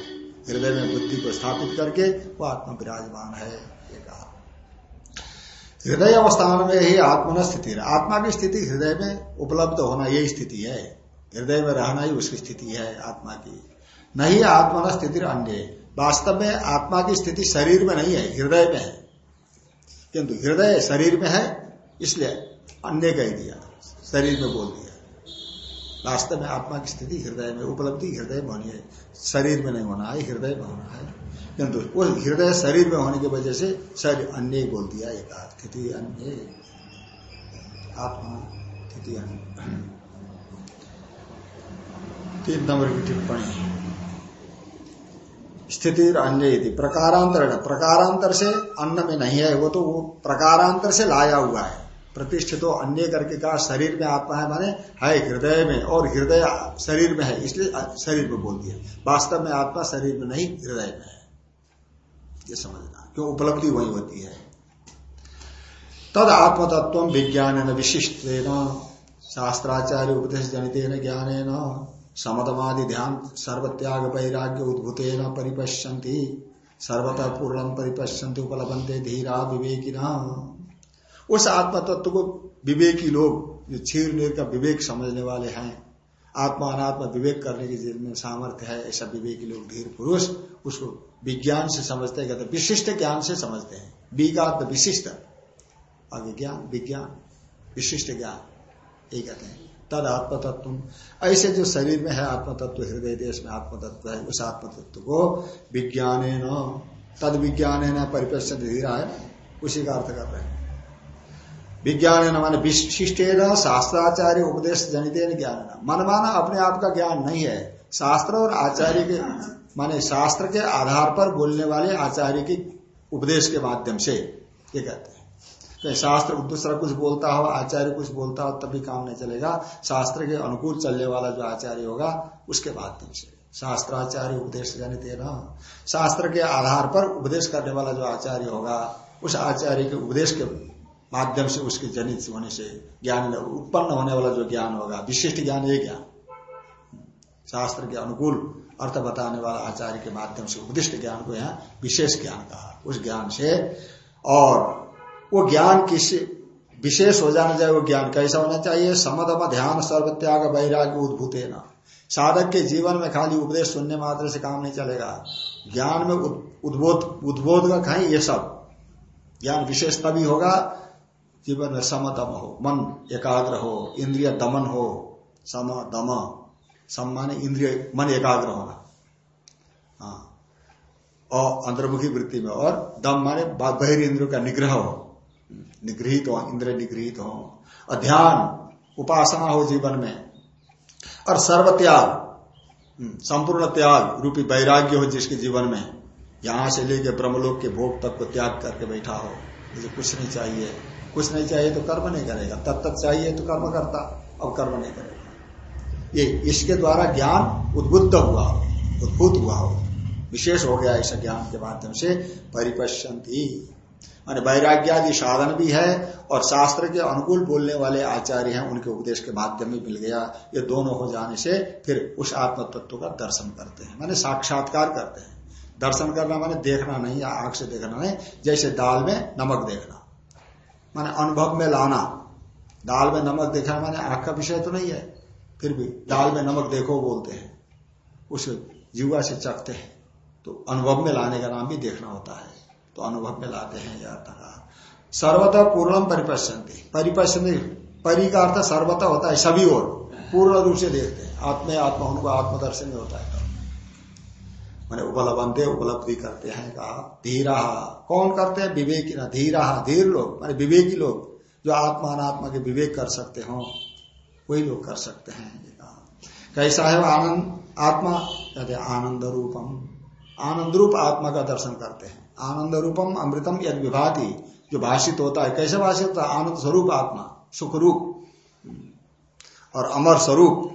हृदय में बुद्धि को स्थापित करके वो आत्मा विराजमान है ये कहा। हृदय अवस्थान में ही आत्मा स्थिति आत्मा की स्थिति हृदय में उपलब्ध होना यही स्थिति है। हृदय में रहना ही उसकी स्थिति है आत्मा की। नहीं आत्मा स्थिति अन्य वास्तव में आत्मा की स्थिति शरीर में नहीं है, हृदय में है। किंतु हृदय शरीर में है, इसलिए अन्य कह दिया, शरीर में बोल दिया। वास्तव में आत्मा की स्थिति हृदय में, उपलब्धि हृदय में होनी है। शरीर में नहीं होना है, हृदय में होना है। किंतु वो हृदय शरीर में होने की वजह से शरीर अन्य बोल दिया एक स्थिति अन्य। आत्मा स्थिति अन्य। तीन नंबर की टिप्पणी। स्थिति अन्य प्रकारांतर प्रकारांतर से अन्न में नहीं है वो तो वो प्रकारांतर से लाया हुआ है। प्रतिष्ठित तो अन्य करके कहा शरीर में आत्मा है माने है हृदय में और हृदय शरीर में है, इसलिए शरीर में बोल दिया। वास्तव में आत्मा शरीर में नहीं, हृदय में है। ये समझना। क्यों? उपलब्धि वही होती है। तद आत्मतत्व विज्ञान विशिष्ट शास्त्राचार्य उपदेश जनित ज्ञान समतमादि ध्यान सर्वत्याग वैराग्य उद्भुत परिपश्यंती सर्वतः पूर्ण परिपश्यंती उपलब्धे धीरा विवेकिना। उस आत्मा तत्व को विवेकी लोग, जो छीर नीर का विवेक समझने वाले हैं आत्मा अनात्मा विवेक करने की जिनमें सामर्थ्य है, ऐसा विवेकी लोग धीर पुरुष, उसको विज्ञान से समझते कहते विशिष्ट ज्ञान से समझते हैं। विगात विशिष्ट आगे ज्ञान विज्ञान, विशिष्ट ज्ञान, ये कहते हैं। तद आत्म तत्व ऐसे जो शरीर में है आत्म तत्व हृदय देश में आत्म तत्व है, उस आत्म तत्व को विज्ञान तद विज्ञान परिपेक्ष धीरा है, उसी का अर्थ कर रहे हैं। विज्ञान है माने विशिष्ट शास्त्राचार्य उपदेश जनित ज्ञान मनमाना अपने आप का ज्ञान नहीं है। शास्त्र और आचार्य के, माने शास्त्र के आधार पर बोलने वाले आचार्य के उपदेश के माध्यम से ये कहते हैं। तो शास्त्र दूसरा कुछ बोलता हो, आचार्य कुछ बोलता हो, तभी काम नहीं चलेगा। शास्त्र के अनुकूल चलने वाला जो आचार्य होगा, उसके माध्यम से शास्त्राचार्य उपदेश न? शास्त्र के आधार पर उपदेश करने वाला जो आचार्य होगा, उस आचार्य के उपदेश के माध्यम से उसके जनित होने से ज्ञान उत्पन्न होने वाला जो ज्ञान होगा, विशिष्ट ज्ञान ये ज्ञान। शास्त्र के अनुकूल अर्थ बताने वाला आचार्य के माध्यम से उपदिष्ट ज्ञान को यहाँ विशेष ज्ञान कहा। उस ज्ञान से और वो ज्ञान किस विशेष हो जाना चाहिए वो ज्ञान कैसा होना चाहिए? समदम ध्यान सर्वत्याग वैराग्य उद्भूत न साधक के जीवन में खाली उपदेश सुनने मात्र से काम नहीं चलेगा। ज्ञान में उद्बोध उद्बोध का कहीं ये सब। ज्ञान विशेष तभी होगा जीवन में समदम हो। मन एकाग्र हो, इंद्रिय दमन हो। सम दम सम माने इंद्रिय, मन एकाग्र होना। हाँ। और अंतर्मुखी वृत्ति में और दम माने बहिर इंद्रियों का निग्रह हो। निगृहित हो इंद्र निगृहित हो। और ध्यान उपासना हो जीवन में। और सर्व त्याग हम्म, संपूर्ण त्याग रूपी वैराग्य हो जिसके जीवन में। यहाँ से लेके ब्रह्मलोक के भोग तक को त्याग करके बैठा हो। मुझे कुछ नहीं चाहिए। कुछ नहीं चाहिए तो कर्म नहीं करेगा। तब तक चाहिए तो कर्म करता अब कर्म नहीं करेगा। ये इसके द्वारा ज्ञान उद्बुद्ध हुआ हो उद्भुत हुआ हो। विशेष हो गया ऐसा ज्ञान के माध्यम से परिपश्यंती मान वैराग्यादि साधन भी है और शास्त्र के अनुकूल बोलने वाले आचार्य हैं, उनके उपदेश के माध्यम में मिल गया। ये दोनों हो जाने से फिर उस आत्म तत्व का दर्शन करते हैं, माने साक्षात्कार करते हैं। दर्शन करना माने देखना नहीं, या आँख से देखना नहीं, जैसे दाल में नमक देखना, माने अनुभव में लाना। दाल में नमक देखना माने आँख का विषय तो नहीं है, फिर भी दाल में नमक देखो बोलते हैं, उस जीवा से चखते हैं तो अनुभव में लाने का नाम भी देखना होता है। तो अनुभव में लाते हैं यह कहा सर्वतः पूर्णम परिपश्यंती परिपश्यंती परि का अर्थ सर्वतः होता है, सभी और पूर्ण रूप से देखते हैं। आत्मे आत्मा उनको आत्मदर्शन में होता है। मैंने उपलब्धे, उपलब्धि करते हैं, कहा, धीरा। कौन करते हैं? विवेकी ना, धीरा। धीर लोग, मैंने विवेकी लोग, जो आत्मा, अनात्मा के विवेक कर सकते हो, वही लोग कर सकते हैं कैसा है आनंद? आत्मा, कहते आनंद रूपम। आनंद रूप आत्मा का दर्शन करते हैं। आनंद रूपम अमृतम यद विभाति। जो भाषित होता है, कैसे भाषित होता है? आनंद स्वरूप आत्मा सुख रूप और अमर स्वरूप,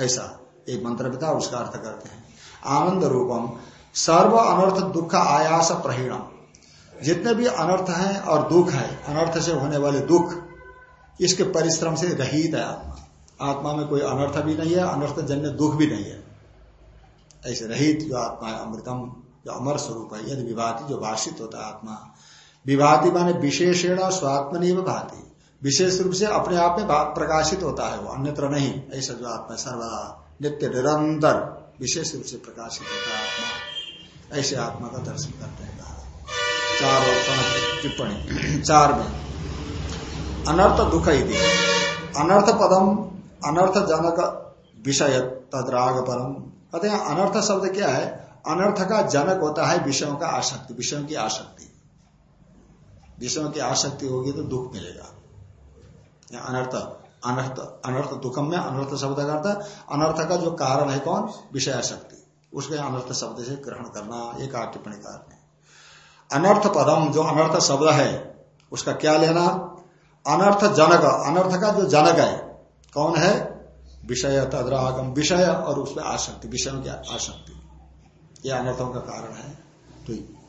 ऐसा एक मंत्र पिता उसका अर्थ करते हैं। आनंद रूपम सर्व अनर्थ दुख आयास प्रहीणम। जितने भी अनर्थ हैं और दुख है, अनर्थ से होने वाले दुख, इसके परिश्रम से रहित है आत्मा। आत्मा में कोई अनर्थ भी नहीं है अनर्थ जन्य दुख भी नहीं है। ऐसे रहित जो आत्मा है, अमृतम, जो अमर स्वरूप है, यदि विभाति जो भाषित होता आत्मा। विभाति माने विशेषण स्वात्मनिव भाति। विशेष रूप से अपने आप में प्रकाशित होता है वो, अन्यत्र नहीं। ऐसा जो आत्मा सर्वदा नित्य निरंतर विशेष रूप से प्रकाशित होता है आत्मा। ऐसे आत्मा का दर्शन करते हैं चार और पाँच टिप्पणी। चार में, अनर्थ दुख ही अनर्थ पदम, अनर्थ जनक विषय तदराग परम हैं अनर्थ शब्द क्या है? अनर्थ का जनक होता है विषयों का आसक्ति, विषयों की आसक्ति। विषयों की आसक्ति होगी तो दुख मिलेगा। अनर्थ अनर्थ अनर्थ, दुखम में अनर्थ शब्द का अर्थ, अनर्थ का जो कारण है कौन? विषय आसक्ति। उसके अनर्थ शब्द से ग्रहण करना एक आठ टिप्पणी कार अनर्थ पदम, जो अनर्थ शब्द है, उसका क्या लेना? अनर्थ जनक, अनर्थ का जो जनक है, कौन है? विषय तद्रागम विषय और उसमें आसक्ति, विषयों की आसक्ति। ये अनर्थों का कारण है। तो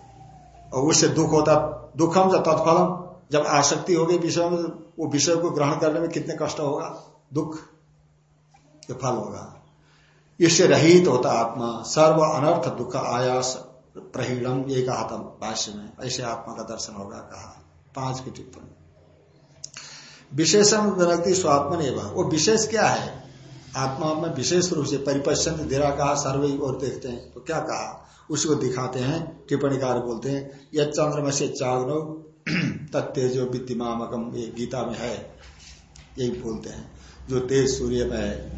और उससे दुख होता, दुखम जब तत्फलम, जब आसक्ति होगी विषय में, वो विषय को ग्रहण करने में कितने कष्ट होगा? दुख के फल होगा। इससे रहित होता आत्मा, सर्व अनर्थ दुख आयास प्रहीणम, ये कहा था भाष्य में, ऐसे आत्मा का दर्शन होगा कहा। पाँच की टिप्पणी। विशेषण विरक्ति स्वात्मन एवं वो विशेष क्या है? आत्मा में विशेष रूप से परिपश्यंत धीरा कहा सर्वे और देखते हैं। तो क्या कहा? उसको दिखाते हैं, टिप्पणीकार बोलते हैं यह चंद्रमा से चाग्नो तत्तेजो विद्यमामकम ये गीता में है। यही बोलते हैं, जो तेज सूर्य में है,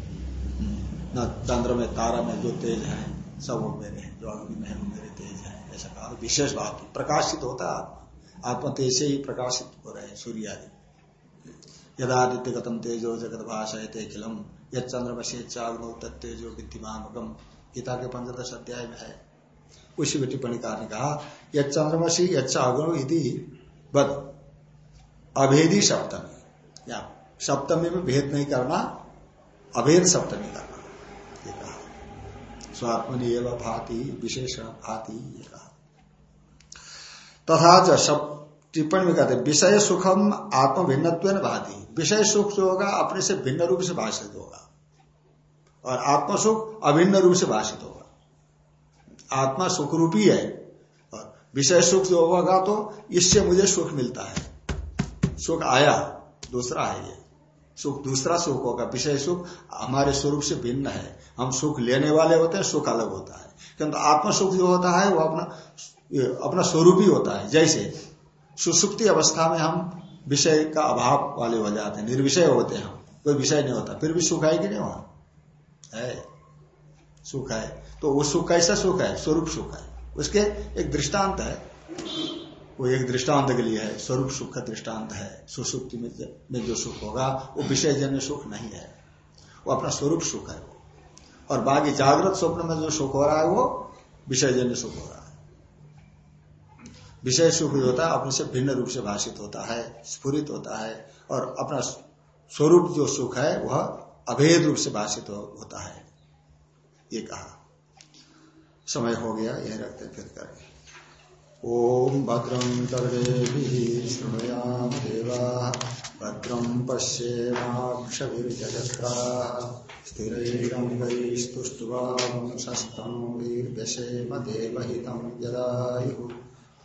न चंद्र में, तारा में जो तेज है, सब वो मेरे हैं, जो अग्नि में है, वो मेरे तेज है, ऐसा कहा। विशेष बात प्रकाशित होता है आत्मा। आत्मा तेज से ही प्रकाशित हो रहे हैं, सूर्य आदि। यदादित्य गतम तेजो जगत भाषा खिलम यद चंद्रमा से चाग्नो तत्तेजो विद्यमामकम गीता के पंचदश अध्याय में है। उसी में टिप्पणी कार ने कहा यद चंद्रमसी यज्ञो यदि बद। अभेदी सप्तमी। या सप्तमी में भेद नहीं करना, अभेद सप्तमी करना। ये कहा। स्वात्मनि एवं भाति विशेष भाती, ये कहा। तथा टिप्पणी में कहते विषय सुखम आत्म भिन्नत्व भाती विषय सुख जो होगा, अपने से भिन्न रूप से भाषित होगा। और आत्म सुख अभिन्न रूप से भाषित होगा। आत्मा सुख रूपी है, और विषय सुख जो होगा तो इससे मुझे सुख मिलता है। सुख आया, दूसरा है ये। सुख, दूसरा सुख होगा। विषय सुख हमारे स्वरूप से भिन्न है। हम सुख लेने वाले होते हैं, सुख अलग होता है। किंतु आत्म सुख जो होता है, वो अपना अपना स्वरूप ही होता है, जैसे सुसुप्ति अवस्था में हम विषय का अभाव वाले हो जाते हैं, निर्विषय होते हैं हम। कोई विषय नहीं होता, फिर भी सुख है कि नहीं वहाँ है। सुख है तो वो सुख कैसा सुख है? स्वरूप सुख है। उसके एक दृष्टांत है। वो एक दृष्टांत के लिए है। स्वरूप सुख का दृष्टांत है। सुसुप्ति में जो सुख होगा, वो विषय जन्य सुख नहीं है। वो अपना स्वरूप सुख है वो। और बाकी जागृत स्वप्न में जो सुख हो रहा है, वो विषय जन्य सुख हो रहा है। विषय सुख जो होता है अपने से भिन्न रूप से भाषित होता है स्फुरित होता है और अपना स्वरूप जो सुख है वह अभेद रूप से भाषित हो, होता है। ये कहा। समय हो गया यही रखते फिर करेंगे। ओम भद्रं कर्णे शृणुयाम देवा भद्रम भद्रं पश्येमाक्षजत्रा स्थिरैरङ्गैस्तुष्ट्वांशस्तनोर्व्यसेम देवहितं जदायुः